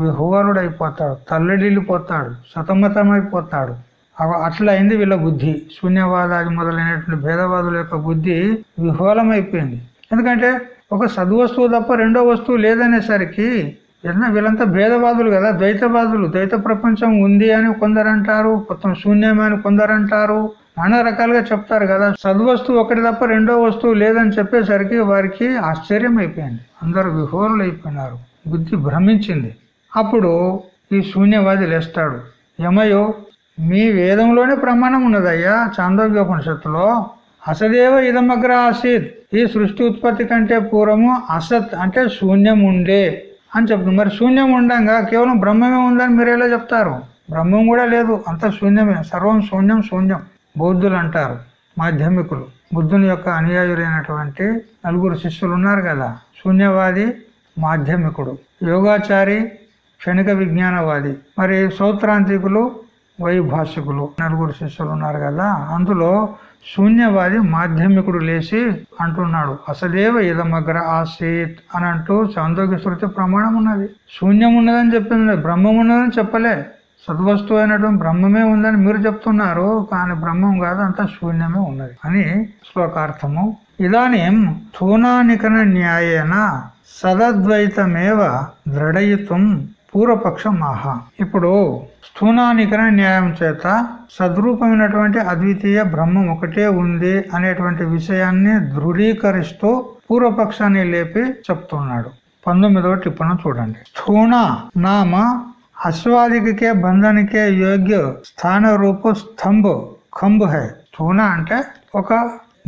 విహోరుడు అయిపోతాడు తల్లడిల్లిపోతాడు సతమతమైపోతాడు. అట్లా అయింది వీళ్ళ బుద్ధి. శూన్యవాదాది మొదలైనటువంటి భేదవాదుల యొక్క బుద్ధి విహోలమైపోయింది ఎందుకంటే ఒక సద్వస్తువు తప్ప రెండో వస్తువు లేదనేసరికి ఏదన్నా వీళ్ళంతా భేదవాదులు కదా ద్వైతవాదులు. ద్వైత ప్రపంచం ఉంది అని కొందరంటారు మొత్తం శూన్యమని కొందరంటారు. నానా రకాలుగా చెప్తారు కదా సద్వస్తువు ఒకటి తప్ప రెండో వస్తువు లేదని చెప్పేసరికి వారికి ఆశ్చర్యం అయిపోయింది అందరు విహోరులు అయిపోయినారు బుద్ధి భ్రమించింది. అప్పుడు ఈ శూన్యవాది లేస్తాడు. యమయో మీ వేదంలోనే ప్రమాణం ఉన్నదయ్యా చాందోగ్యోపనిషత్తులో. అసదేవ ఇదమగ్ర ఆసీత్ ఈ సృష్టి ఉత్పత్తి కంటే పూర్వము అసత్ అంటే శూన్యం ఉండే అని చెప్తుంది. మరి శూన్యం ఉండగా కేవలం బ్రహ్మమే ఉందని మీరు ఎలా చెప్తారు? బ్రహ్మం కూడా లేదు అంత శూన్యమే. సర్వం శూన్యం శూన్యం. బౌద్ధులు అంటారు మాధ్యమికులు. బుద్ధుని యొక్క అనుయాయులైనటువంటి నలుగురు శిష్యులు ఉన్నారు కదా శూన్యవాది మాధ్యమికుడు. యోగాచారి క్షణిక విజ్ఞానవాది. మరి సౌత్రాంతికులు వైభాషికులు నలుగురు శిష్యులు ఉన్నారు కదా అందులో శూన్యవాది మాధ్యమికుడు లేచి అంటున్నాడు అసదేవ ఇదమగ్ర ఆసీత్ అని అంటూ చాందోగ్య శృతి ప్రమాణం ఉన్నది శూన్యం ఉన్నదని చెప్పింది బ్రహ్మం ఉన్నదని చెప్పలే. సద్వస్తువు అయినటువంటి బ్రహ్మమే ఉందని మీరు చెప్తున్నారు కానీ బ్రహ్మం కాదు అంతా శూన్యమే ఉన్నది అని శ్లోకార్థము. ఇదానీం స్థూనానికన న్యాయేన సదద్వైతమేవ దృఢయితం పూర్వపక్షం ఆహా. ఇప్పుడు స్థూనానికర న్యాయం చేత సద్రూపమైనటువంటి అద్వితీయ బ్రహ్మం ఒకటే ఉంది అనేటువంటి విషయాన్ని దృఢీకరిస్తూ పూర్వపక్షాన్ని లేపి చెప్తున్నాడు. పంతొమ్మిదవ టిప్పణం చూడండి. స్థూణ నామ అశ్వాదికే బంధనికే యోగ్య స్థాన రూపు స్తంభ కంబు హై. స్థూణ అంటే ఒక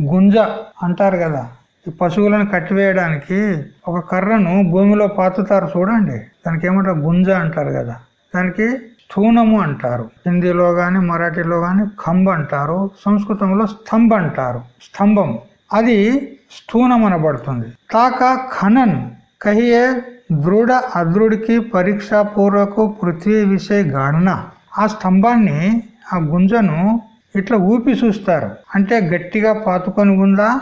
గుంజ అంటారు కదా. ఈ పశువులను కట్టివేయడానికి ఒక కర్రను భూమిలో పాతుతారు చూడండి. దానికి ఏమంటారు గుంజ అంటారు కదా. దానికి స్థూనము అంటారు. హిందీలో గాని మరాఠీలో గాని కంబ అంటారు. సంస్కృతంలో స్తంభ అంటారు. స్తంభం. అది స్థూనం అనబడుతుంది. తాక ఖనన్. కహియే దృఢ అదృఢికి పరీక్షాపూర్వకు పృథ్వీ విషయ గాఢన. ఆ స్తంభాన్ని ఆ గుంజను ఇట్లా ఊపి చూస్తారు. అంటే గట్టిగా పాతుకొని ఉందా?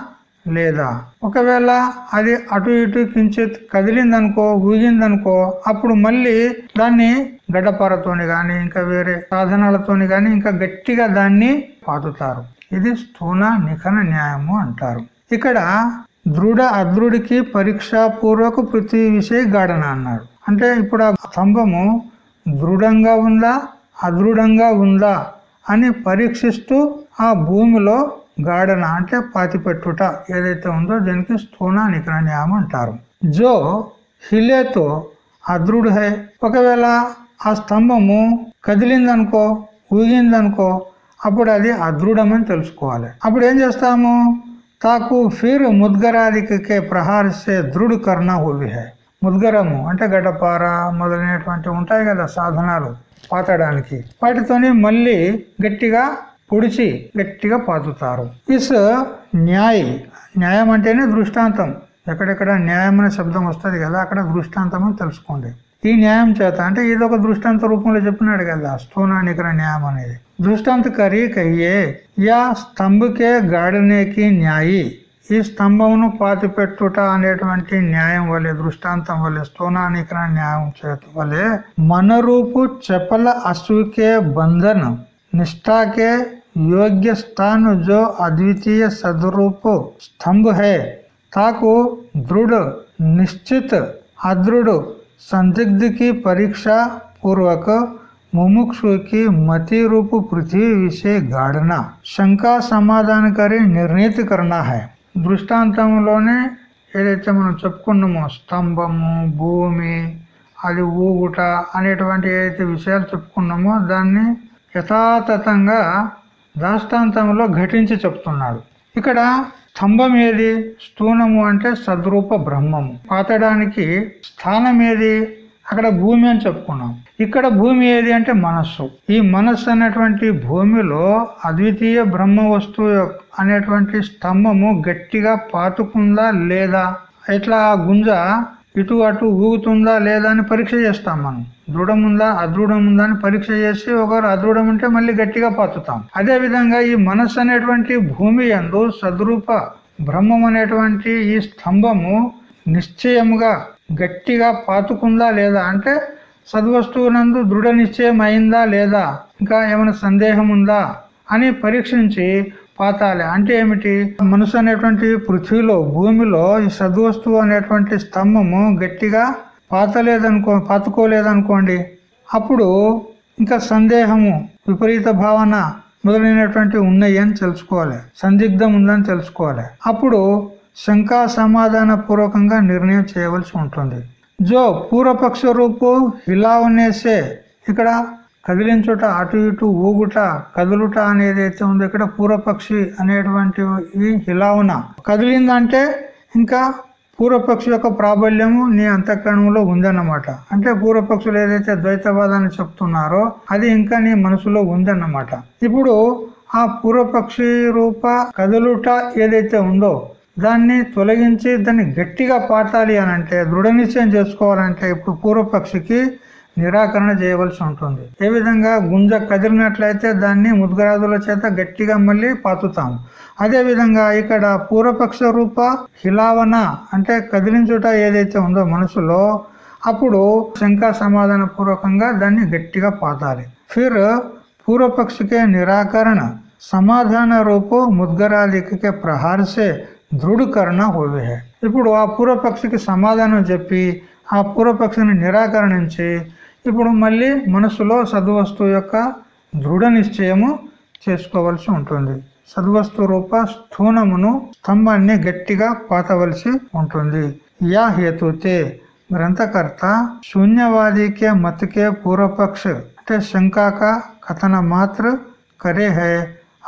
లేదా? ఒకవేళ అది అటు ఇటు కించిత్ కదిలిందనుకో ఊగిందనుకో అప్పుడు మళ్ళీ దాన్ని గడ్డపారతోని గాని ఇంకా వేరే సాధనాలతోని గాని ఇంకా గట్టిగా దాన్ని పాతుతారు. ఇది స్థూల నిఖన న్యాయము అంటారు. ఇక్కడ దృఢ అదృఢికి పరీక్షాపూర్వక పృథ్వీ విషయ గాఢన అన్నాడు అంటే ఇప్పుడు ఆ స్తంభము దృఢంగా ఉందా అదృఢంగా ఉందా అని పరీక్షిస్తూ ఆ భూమిలో గాఢన అంటే పాతిపెట్టుట ఏదైతే ఉందో దీనికి స్థూనా నికర అంటారు జో హిలేతో అదృఢ హై. ఒకవేళ ఆ స్తంభము కదిలిందనుకో ఊగిందనుకో అప్పుడు అది అదృఢమని తెలుసుకోవాలి. అప్పుడు ఏం చేస్తాము? తాకు ఫిర్ ముద్గరాదికే ప్రహారిస్తే దృఢ కర్ణ హువి హై. ముద్గరము అంటే గడ్డపార మొదలైనటువంటి ఉంటాయి కదా సాధనాలు పాతడానికి. వాటితోని మళ్ళీ గట్టిగా పొడిచి గట్టిగా పాతుతారు. ఇస్ న్యాయ. న్యాయం అంటేనే దృష్టాంతం. ఎక్కడెక్కడ న్యాయం అనే శబ్దం వస్తుంది కదా అక్కడ దృష్టాంతం అని తెలుసుకోండి. ఈ న్యాయం చేత అంటే ఇది ఒక దృష్టాంత రూపంలో చెప్పినాడు కదా స్థూనానికర న్యాయం అనేది. దృష్టాంత కరీ కయ్యే యా స్తంభకే గాడినేకి న్యాయి. ఈ స్తంభమును పాతి పెట్టుట అనేటువంటి న్యాయం వలె దృష్టాంతం వలె స్థూనానికర న్యాయం చేత వలె మనరూపు చెప్పల అశ్వకే బంధనం. నిష్ఠాకే योग्य स्थान जो अद्वितीय सदरूप स्तंभ है ताको दृढ़ निश्चित अदृढ़ संदिग्ध की परीक्षा पूर्वक मुमुक्षु की मति रूप पृथ्वी विषय गाड़ना శంకా సమాధానకారి నిర్ణీతి करना है దృష్టాంతంలోనే ఏదైతే మనం చెప్పుకున్నామో స్తంభము భూమి అది ఊగుట అనేటువంటి ఏదైతే విషయాలు చెప్పుకున్నామో దాన్ని యథాతథంగా దాష్టాంతంలో ఘటించి చెప్తున్నాడు ఇక్కడ స్తంభం ఏది స్థూనము అంటే సద్రూప బ్రహ్మము. పాతడానికి స్థానం ఏది అక్కడ భూమి అని చెప్పుకున్నాం. ఇక్కడ భూమి ఏది అంటే మనస్సు. ఈ మనస్సు అనేటువంటి భూమిలో అద్వితీయ బ్రహ్మ వస్తువు అనేటువంటి స్తంభము గట్టిగా పాతుకుందా లేదా? ఇట్లా ఆ గుంజ ఇటు అటు ఊగుతుందా లేదా అని పరీక్ష చేస్తాం మనం. దృఢం ఉందా అదృఢం ఉందా అని పరీక్ష చేసి ఒకరు అదృఢం ఉంటే మళ్ళీ గట్టిగా పాతుతాం. అదే విధంగా ఈ మనస్సు అనేటువంటి భూమి ఎందు సద్రూప బ్రహ్మం అనేటువంటి ఈ స్తంభము నిశ్చయముగా గట్టిగా పాతుకుందా లేదా అంటే సద్వస్తువునందు దృఢ నిశ్చయం అయిందా లేదా? ఇంకా ఏమైనా సందేహం ఉందా అని పరీక్షించి పాతాలి. అంటే ఏమిటి? మనసు అనేటువంటి పృథ్వీలో భూమిలో ఈ సద్వస్తువు అనేటువంటి స్తంభము గట్టిగా పాతలేదనుకో పాతుకోలేదనుకోండి అప్పుడు ఇంకా సందేహము విపరీత భావన మొదలైనటువంటి ఉన్నాయి అని తెలుసుకోవాలి. సందిగ్ధం ఉందని తెలుసుకోవాలి. అప్పుడు శంకా సమాధాన పూర్వకంగా నిర్ణయం చేయవలసి ఉంటుంది. జో పూర్వపక్ష రూపు హిలావనేసే ఇక్కడ కదిలించుట అటు ఇటు ఊగుట కదులుట అనేది అయితే ఉందో ఇక్కడ పూర్వపక్షి అనేటువంటి ఈ హిలావన కదిలిందంటే ఇంకా పూర్వపక్షి యొక్క ప్రాబల్యము నీ అంతఃకరణంలో ఉందన్నమాట. అంటే పూర్వపక్షులు ఏదైతే ద్వైతవాదాన్ని చెప్తున్నారో అది ఇంకా నీ మనసులో ఉందన్నమాట. ఇప్పుడు ఆ పూర్వపక్షి రూప కదులుట ఏదైతే ఉందో దాన్ని తొలగించి దాన్ని గట్టిగా పాటాలి అని అంటే దృఢ నిశ్చయం చేసుకోవాలంటే ఇప్పుడు పూర్వపక్షికి నిరాకరణ చేయవలసి ఉంటుంది. ఏ విధంగా గుంజ కదిలినట్లయితే దాన్ని ముద్గరాదుల చేత గట్టిగా మళ్ళీ పాతుతాము. అదే విధంగా ఇక్కడ పూర్వపక్ష రూప హిలావన అంటే కదిలించుట ఏదైతే ఉందో మనసులో అప్పుడు శంకా సమాధాన పూర్వకంగా దాన్ని గట్టిగా పాతాలి. ఫిర్ పూర్వపక్షకే నిరాకరణ సమాధాన రూపు ముద్గరాదికే ప్రహారసే దృఢకరణ హోవే. ఇప్పుడు ఆ పూర్వపక్షికి సమాధానం చెప్పి ఆ పూర్వపక్షిని నిరాకరణించి ఇప్పుడు మళ్ళీ మనసులో సద్వస్తువు యొక్క దృఢ నిశ్చయము చేసుకోవలసి ఉంటుంది. సద్వస్తు రూప స్థూనమును స్తంభాన్ని గట్టిగా పాతవలసి ఉంటుంది. యా హేతుతే గ్రంథకర్త శూన్యవాదికే మతకే పూర్వపక్ష అంటే శంకాక కథన మాత్ర కరే హే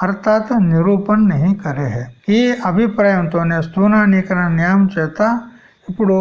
అర్థాత్ నిరూపణ నహి కరే హే ఈ అభిప్రాయంతోనే స్థూనానీకరణ న్యాయం చేత ఇప్పుడు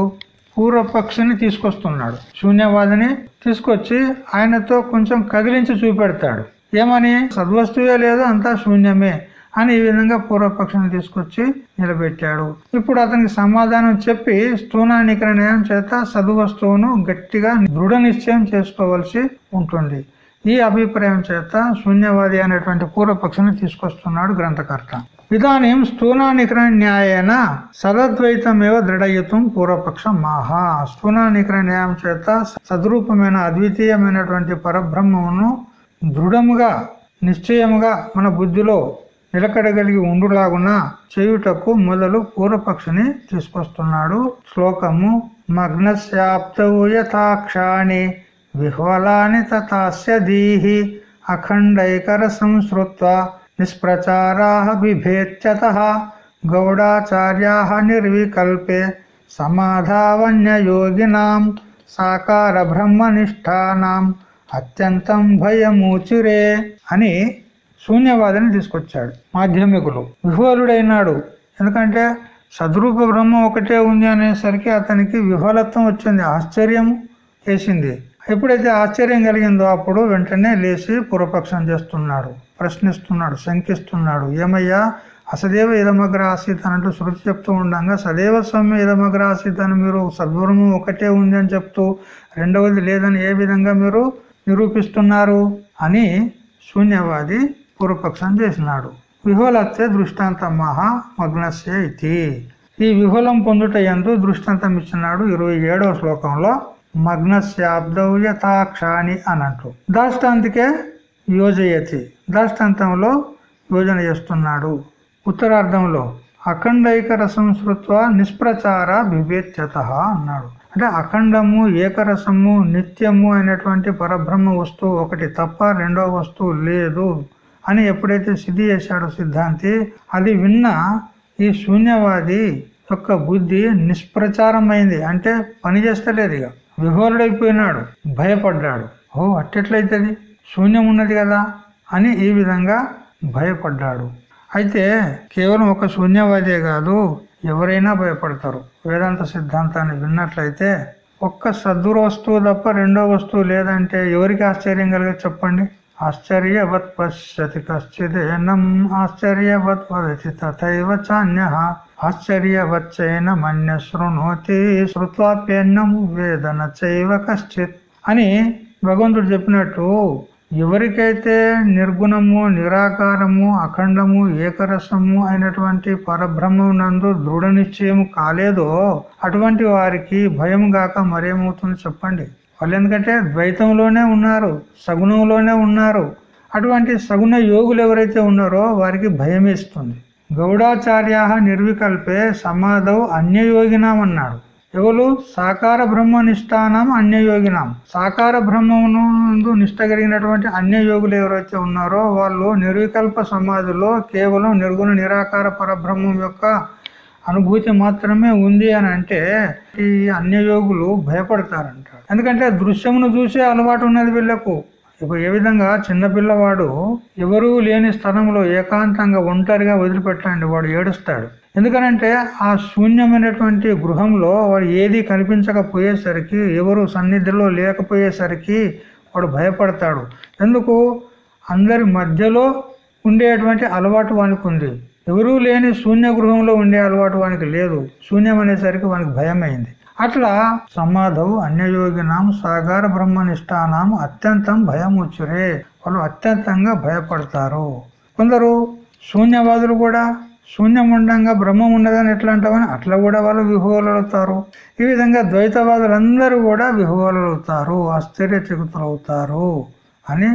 పూర్వపక్షిని తీసుకొస్తున్నాడు. శూన్యవాదిని తీసుకొచ్చి ఆయనతో కొంచెం కదిలించి చూపెడతాడు. ఏమని? సద్వస్తువే లేదు అంతా శూన్యమే అని ఈ విధంగా పూర్వపక్షాన్ని తీసుకొచ్చి నిలబెట్టాడు. ఇప్పుడు అతనికి సమాధానం చెప్పి స్థూనానికరణయం చేత సద్వస్తువును గట్టిగా దృఢ నిశ్చయం చేసుకోవాల్సి ఉంటుంది. ఈ అభిప్రాయం చేత శూన్యవాది అనేటువంటి పూర్వపక్షాన్ని తీసుకొస్తున్నాడు గ్రంథకర్త. ఇదానీం స్థూనానికర న్యాయేన సదద్వైతమేవ దృఢయుతం పూర్వపక్షం మహా స్థూనానికర న్యాయం చేత సద్రూపమైన అద్వితీయమైనటువంటి పరబ్రహ్మమును దృఢముగా నిశ్చయముగా మన బుద్ధిలో నిలకడగలిగి ఉండులాగున చేయుటకు మొదలు పూర్వపక్షిని తీసుకొస్తున్నాడు. శ్లోకము మగ్నశాప్తూయథాక్షాణి విహ్వలాని తథాస్య దీహి అఖండైకర సంశ్రుత్వ నిష్ప్రచారా బిభేత్యత గౌడాచార్యా నిర్వికల్పే సమాధావన్యయోగినాం సాకార బ్రహ్మనిష్టానాం అత్యంతం భయమూచురే అని శూన్యవాదిని తీసుకొచ్చాడు మాధ్యమికులు. విహ్వలుడైనాడు. ఎందుకంటే సద్రూప బ్రహ్మ ఒకటే ఉంది అనేసరికి అతనికి విహ్వలత్వం వచ్చింది ఆశ్చర్యం వేసింది. ఎప్పుడైతే ఆశ్చర్యం కలిగిందో అప్పుడు వెంటనే లేచి పూర్వపక్షం చేస్తున్నాడు. ప్రశ్నిస్తున్నాడు శంకిస్తున్నాడు. ఏమయ్యా? అసదేవ ఇదమగ్ర ఆసీత్ అన్నట్టు శృతి చెప్తూ ఉండగా సదేవ సౌమ్య ఇదమగ్ర అని మీరు సద్వరము ఒకటే ఉంది అని చెప్తూ రెండవది లేదని ఏ విధంగా మీరు నిరూపిస్తున్నారు? అని శూన్యవాది పూర్వపక్షం చేసినాడు. విహోలత్తే దృష్టాంత మహా మగ్నస్య ఇది ఈ విహులం పొందుట ఎందు దృష్టాంతం ఇచ్చినాడు ఇరవై ఏడవ శ్లోకంలో మగ్నశాబ్దౌ యథాక్షాణి అనంటూ దాష్టాంతికే యోజయతి. దృష్టాంతంలో యోజన చేస్తున్నాడు. ఉత్తరార్థంలో అఖండైక రసం శృత్వ నిష్ప్రచార వివేత్యత అన్నాడు. అంటే అఖండము ఏకరసము నిత్యము అయినటువంటి పరబ్రహ్మ వస్తువు ఒకటి తప్ప రెండో వస్తువు లేదు అని ఎప్పుడైతే సిద్ధి చేశాడో సిద్ధాంతి అది విన్న ఈ శూన్యవాది యొక్క బుద్ధి నిష్ప్రచారమైంది. అంటే పని చేస్తలేదు ఇక. విహోలుడైపోయినాడు భయపడ్డాడు. ఓ అట్టెట్లయితుంది? శూన్యం ఉన్నది కదా అని ఈ విధంగా భయపడ్డాడు. అయితే కేవలం ఒక శూన్యవాదే కాదు ఎవరైనా భయపడతారు. వేదాంత సిద్ధాంతాన్ని విన్నట్లయితే ఒక్క సద్దుర వస్తువు తప్ప రెండో వస్తువు లేదంటే ఎవరికి ఆశ్చర్యం కలిగే చెప్పండి? ఆశ్చర్యవత్ పశ్యతి కశ్చిదేనం ఆశ్చర్యవత్ వదతి తథైవ చాన్య ఆశ్చర్యవచ్చైన మన్య శృణోతి శృత్వాప్యన్నం వేదన చైవ కశ్చిత్ అని భగవంతుడు చెప్పినట్టు ఎవరికైతే నిర్గుణము నిరాకారము అఖండము ఏకరసము అయినటువంటి పరబ్రహ్మం నందు దృఢ నిశ్చయం కాలేదో అటువంటి వారికి భయం గాక మరేమవుతుంది చెప్పండి. వాళ్ళు ఎందుకంటే ద్వైతంలోనే ఉన్నారు సగుణంలోనే ఉన్నారు. అటువంటి సగుణ యోగులు ఎవరైతే ఉన్నారో వారికి భయం వేస్తుంది గౌడాచార్య నిర్వికల్పే సమాధవ్ అన్యయోగినామన్నాడు. ఎవరు? సాకార బ్రహ్మ నిష్ఠానం అన్యయోగినాం. సాకార బ్రహ్మమునందు నిష్ట కలిగినటువంటి అన్యయోగులు ఎవరైతే ఉన్నారో వాళ్ళు నిర్వికల్ప సమాధిలో కేవలం నిర్గుణ నిరాకార పరబ్రహ్మం యొక్క అనుభూతి మాత్రమే ఉంది అని అంటే ఈ అన్యయోగులు భయపడతారంట ఎందుకంటే దృశ్యమును చూసే అలవాటు ఉన్నది వీళ్ళకు ఇప్పుడు ఏ విధంగా చిన్నపిల్లవాడు ఎవరూ లేని స్థలంలో ఏకాంతంగా ఒంటరిగా వదిలిపెట్టండి వాడు ఏడుస్తాడు. ఎందుకనంటే ఆ శూన్యమైనటువంటి గృహంలో వాడు ఏది కనిపించకపోయేసరికి ఎవరు సన్నిధిలో లేకపోయేసరికి వాడు భయపడతాడు. ఎందుకు? అందరి మధ్యలో ఉండేటువంటి అలవాటు వానికి ఉంది. ఎవరూ లేని శూన్య గృహంలో ఉండే అలవాటు వానికి లేదు. శూన్యం అనేసరికి వానికి భయమైంది. అట్లా సమాధవు అన్యయోగినాం సాగార బ్రహ్మనిష్టానం అత్యంతం భయముచ్చురే. వాళ్ళు అత్యంతంగా భయపడతారు. కొందరు శూన్యవాదులు కూడా శూన్యం ఉండంగా బ్రహ్మం ఉన్నదని ఎట్లా అంటామని? అట్లా కూడా వాళ్ళు విహోలవుతారు ఈ విధంగా ద్వైతవాదులందరూ కూడా విహోలవుతారు ఆశ్చర్యచకితులవుతారు అని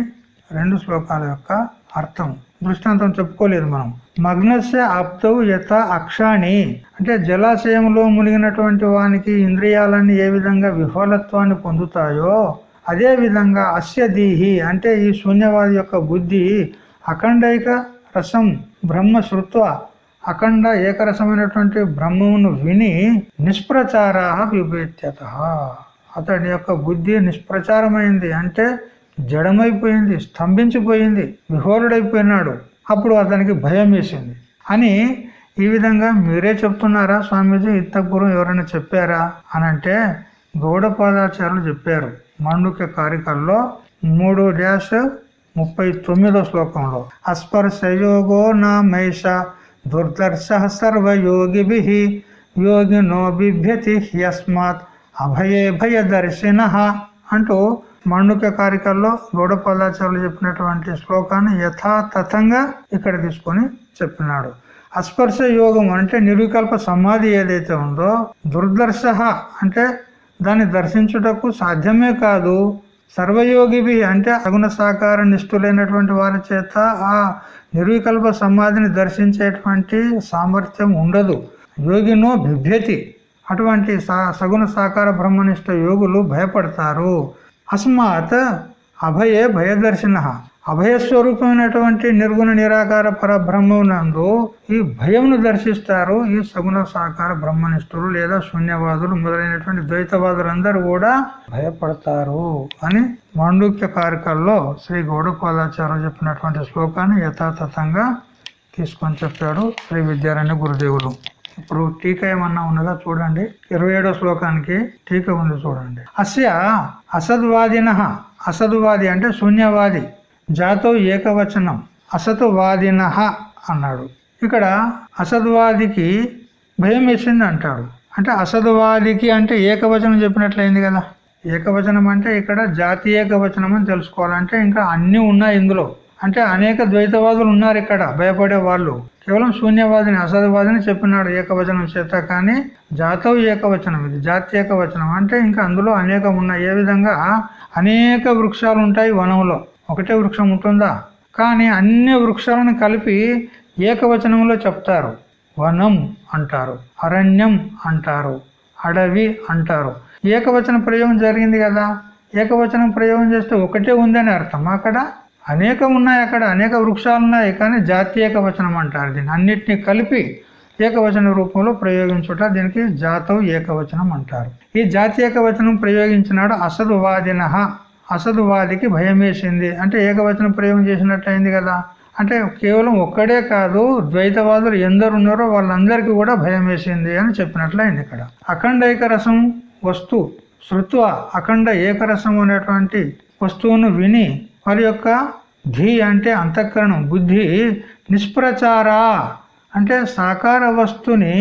రెండు శ్లోకాల యొక్క అర్థం. దృష్టాంతం చెప్పుకోలేదు మనం. మగ్నస్య ఆప్తవు యథ అక్షాణి. అంటే జలాశయంలో మునిగినటువంటి వానికి ఇంద్రియాలన్నీ ఏ విధంగా విఫలత్వాన్ని పొందుతాయో అదే విధంగా అస్య దీహి అంటే ఈ శూన్యవాది యొక్క బుద్ధి అఖండైక రసం బ్రహ్మ శృత్వ అఖండ ఏకరసమైనటువంటి బ్రహ్మమును విని నిష్ప్రచారా విభేత్యత అతడి యొక్క బుద్ధి నిష్ప్రచారమైంది అంటే జడమైపోయింది స్తంభించిపోయింది విహోరుడైపోయినాడు. అప్పుడు అతనికి భయం వేసింది. అని ఈ విధంగా మీరే చెప్తున్నారా స్వామీజీ? ఇత్తపురం ఎవరైనా చెప్పారా? అని అంటే గౌడపాదాచార్యులు చెప్పారు మండుక్య కారికల్లో మూడు డ్యాష్ ముప్పై తొమ్మిదో శ్లోకంలో. అస్పర్శయోగో నా మైష దుర్దర్శ సర్వయోగి యోగినో బిభ్యతి యస్మాత్ అభయే భయదర్శిన అంటూ మండుక కారికల్లో గౌడపదాచార్యులు చెప్పినటువంటి శ్లోకాన్ని యథాతథంగా ఇక్కడ తీసుకొని చెప్పినాడు. అస్పర్శ యోగం అంటే నిర్వికల్ప సమాధి ఏదైతే ఉందో దుర్దర్శ అంటే దాన్ని దర్శించుటకు సాధ్యమే కాదు. సర్వయోగివి అంటే అగుణ సాకార నిష్ఠులైనటువంటి వారి చేత ఆ నిర్వికల్ప సమాధిని దర్శించేటువంటి సామర్థ్యం ఉండదు. యోగినో బిభ్యతి. అటువంటి సగుణ సాకార బ్రహ్మనిష్ట యోగులు భయపడతారు. అస్మాత్ అభయే భయదర్శిన. అభయస్వరూపమైనటువంటి నిర్గుణ నిరాకార పరబ్రహ్మనందు ఈ భయంను దర్శిస్తారు ఈ సగుణ సాకార బ్రహ్మనిష్ఠులు లేదా శూన్యవాదులు మొదలైనటువంటి ద్వైతవాదులందరూ కూడా భయపడతారు అని మాండూక్య కారికల్లో శ్రీ గౌడపాదాచార్య చెప్పినటువంటి శ్లోకాన్ని యథాతథంగా తీసుకొని చెప్పాడు శ్రీ విద్యారాయణ గురుదేవులు. ఇప్పుడు టీకా ఏమన్నా ఉన్నదా చూడండి. ఇరవై ఏడో శ్లోకానికి టీకా ఉంది చూడండి. అస్య అసద్వాదిన. అసద్వాది అంటే శూన్యవాది. జాతో ఏకవచనం అసతువాదిన అన్నాడు. ఇక్కడ అసద్వాదికి భయం వేసింది అంటాడు అంటే అసద్వాదికి అంటే ఏకవచనం చెప్పినట్లయింది కదా. ఏకవచనం అంటే ఇక్కడ జాతి ఏకవచనం అని తెలుసుకోవాలంటే ఇంకా అన్ని ఉన్నాయి ఇందులో. అంటే అనేక ద్వైతవాదులు ఉన్నారు ఇక్కడ భయపడే వాళ్ళు. కేవలం శూన్యవాదిని అసద్వాదిని చెప్పినాడు ఏకవచనం చేత కానీ జాతవు ఏకవచనం ఇది జాతి ఏకవచనం. అంటే ఇంకా అందులో అనేకం ఉన్నాయి. ఏ విధంగా? అనేక వృక్షాలు ఉంటాయి వనంలో. ఒకటే వృక్షం ఉంటుందా? కానీ అన్ని వృక్షాలను కలిపి ఏకవచనంలో చెప్తారు. వనం అంటారు అరణ్యం అంటారు అడవి అంటారు. ఏకవచన ప్రయోగం జరిగింది కదా? ఏకవచనం ప్రయోగం చేస్తే ఒకటే ఉందని అర్థం అక్కడ? అనేకం ఉన్నాయి అక్కడ అనేక వృక్షాలు ఉన్నాయి కానీ జాతి ఏకవచనం అంటారు. దీన్ని అన్నిటినీ కలిపి ఏకవచన రూపంలో ప్రయోగించుట దీనికి జాతవు ఏకవచనం అంటారు. ఈ జాతి ఏకవచనం ప్రయోగించినాడు అసలు అసదువాదికి భయం వేసింది అంటే ఏకవచనం ప్రయోగం చేసినట్లయింది కదా. అంటే కేవలం ఒక్కడే కాదు ద్వైతవాదులు ఎందరు ఉన్నారో వాళ్ళందరికీ కూడా భయం వేసింది అని చెప్పినట్లయింది ఇక్కడ. అఖండ ఏకరసం వస్తు శృత్వ అఖండ ఏకరసం అనేటువంటి వస్తువును విని వారి యొక్క ధీ అంటే అంతఃకరణం బుద్ధి నిష్ప్రచార అంటే సాకార వస్తుని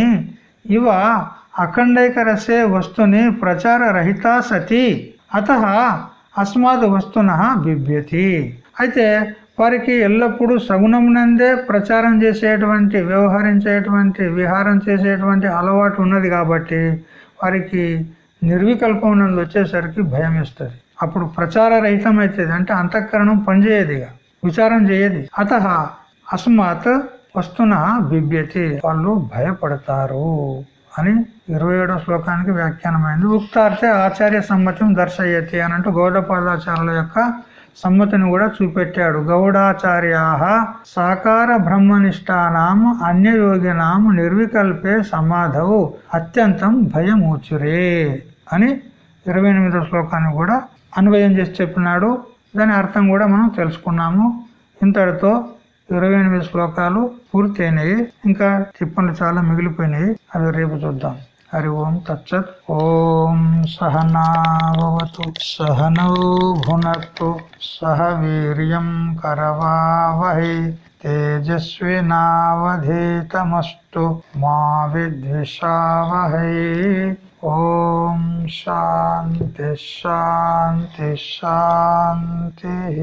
ఇవ అఖండైక రసే వస్తుని ప్రచార రహిత సతి. అత అస్మాత్ వస్తున బిభ్యతి. అయితే వారికి ఎల్లప్పుడూ సగుణమునందే ప్రచారం చేసేటువంటి వ్యవహరించేటువంటి విహారం చేసేటువంటి అలవాటు ఉన్నది కాబట్టి వారికి నిర్వికల్పం నందు వచ్చేసరికి భయం ఇస్తుంది అప్పుడు ప్రచార రహితం అవుతుంది అంటే అంతఃకరణం పనిచేయదు ఇక. విచారం చేయదు. అత అస్మాత్ వస్తున్న బిభ్యతి. వాళ్ళు భయపడతారు. అని ఇరవై ఏడో శ్లోకానికి వ్యాఖ్యానమైంది. ఉక్తార్తే ఆచార్య సమ్మతం దర్శయతి అని అంటూ గౌడపాదాచార్యుల యొక్క సమ్మతిని కూడా చూపెట్టాడు. గౌడాచార్య సాకార బ్రహ్మనిష్టానాం అన్యయోగినాం నిర్వికల్పే సమాధవు అత్యంతం భయమూచురే అని ఇరవై ఎనిమిదో శ్లోకాన్ని కూడా అన్వయం చేసి చెప్పినాడు. దాని అర్థం కూడా మనం తెలుసుకున్నాము. ఇంతటితో ఇరవై ఎనిమిది శ్లోకాలు పూర్తయినాయి. ఇంకా టిప్పన్లు చాలా మిగిలిపోయినాయి. అవి రేపు చూద్దాం. హరి ఓం తచ్చత్ ఓం సహనావతు సహనౌ భునక్తు. సహ వీర్యం కరవావహి. తేజస్వినావధీతమస్తు మా విద్విషావహై. ఓం శాంతి శాంతి శాంతి.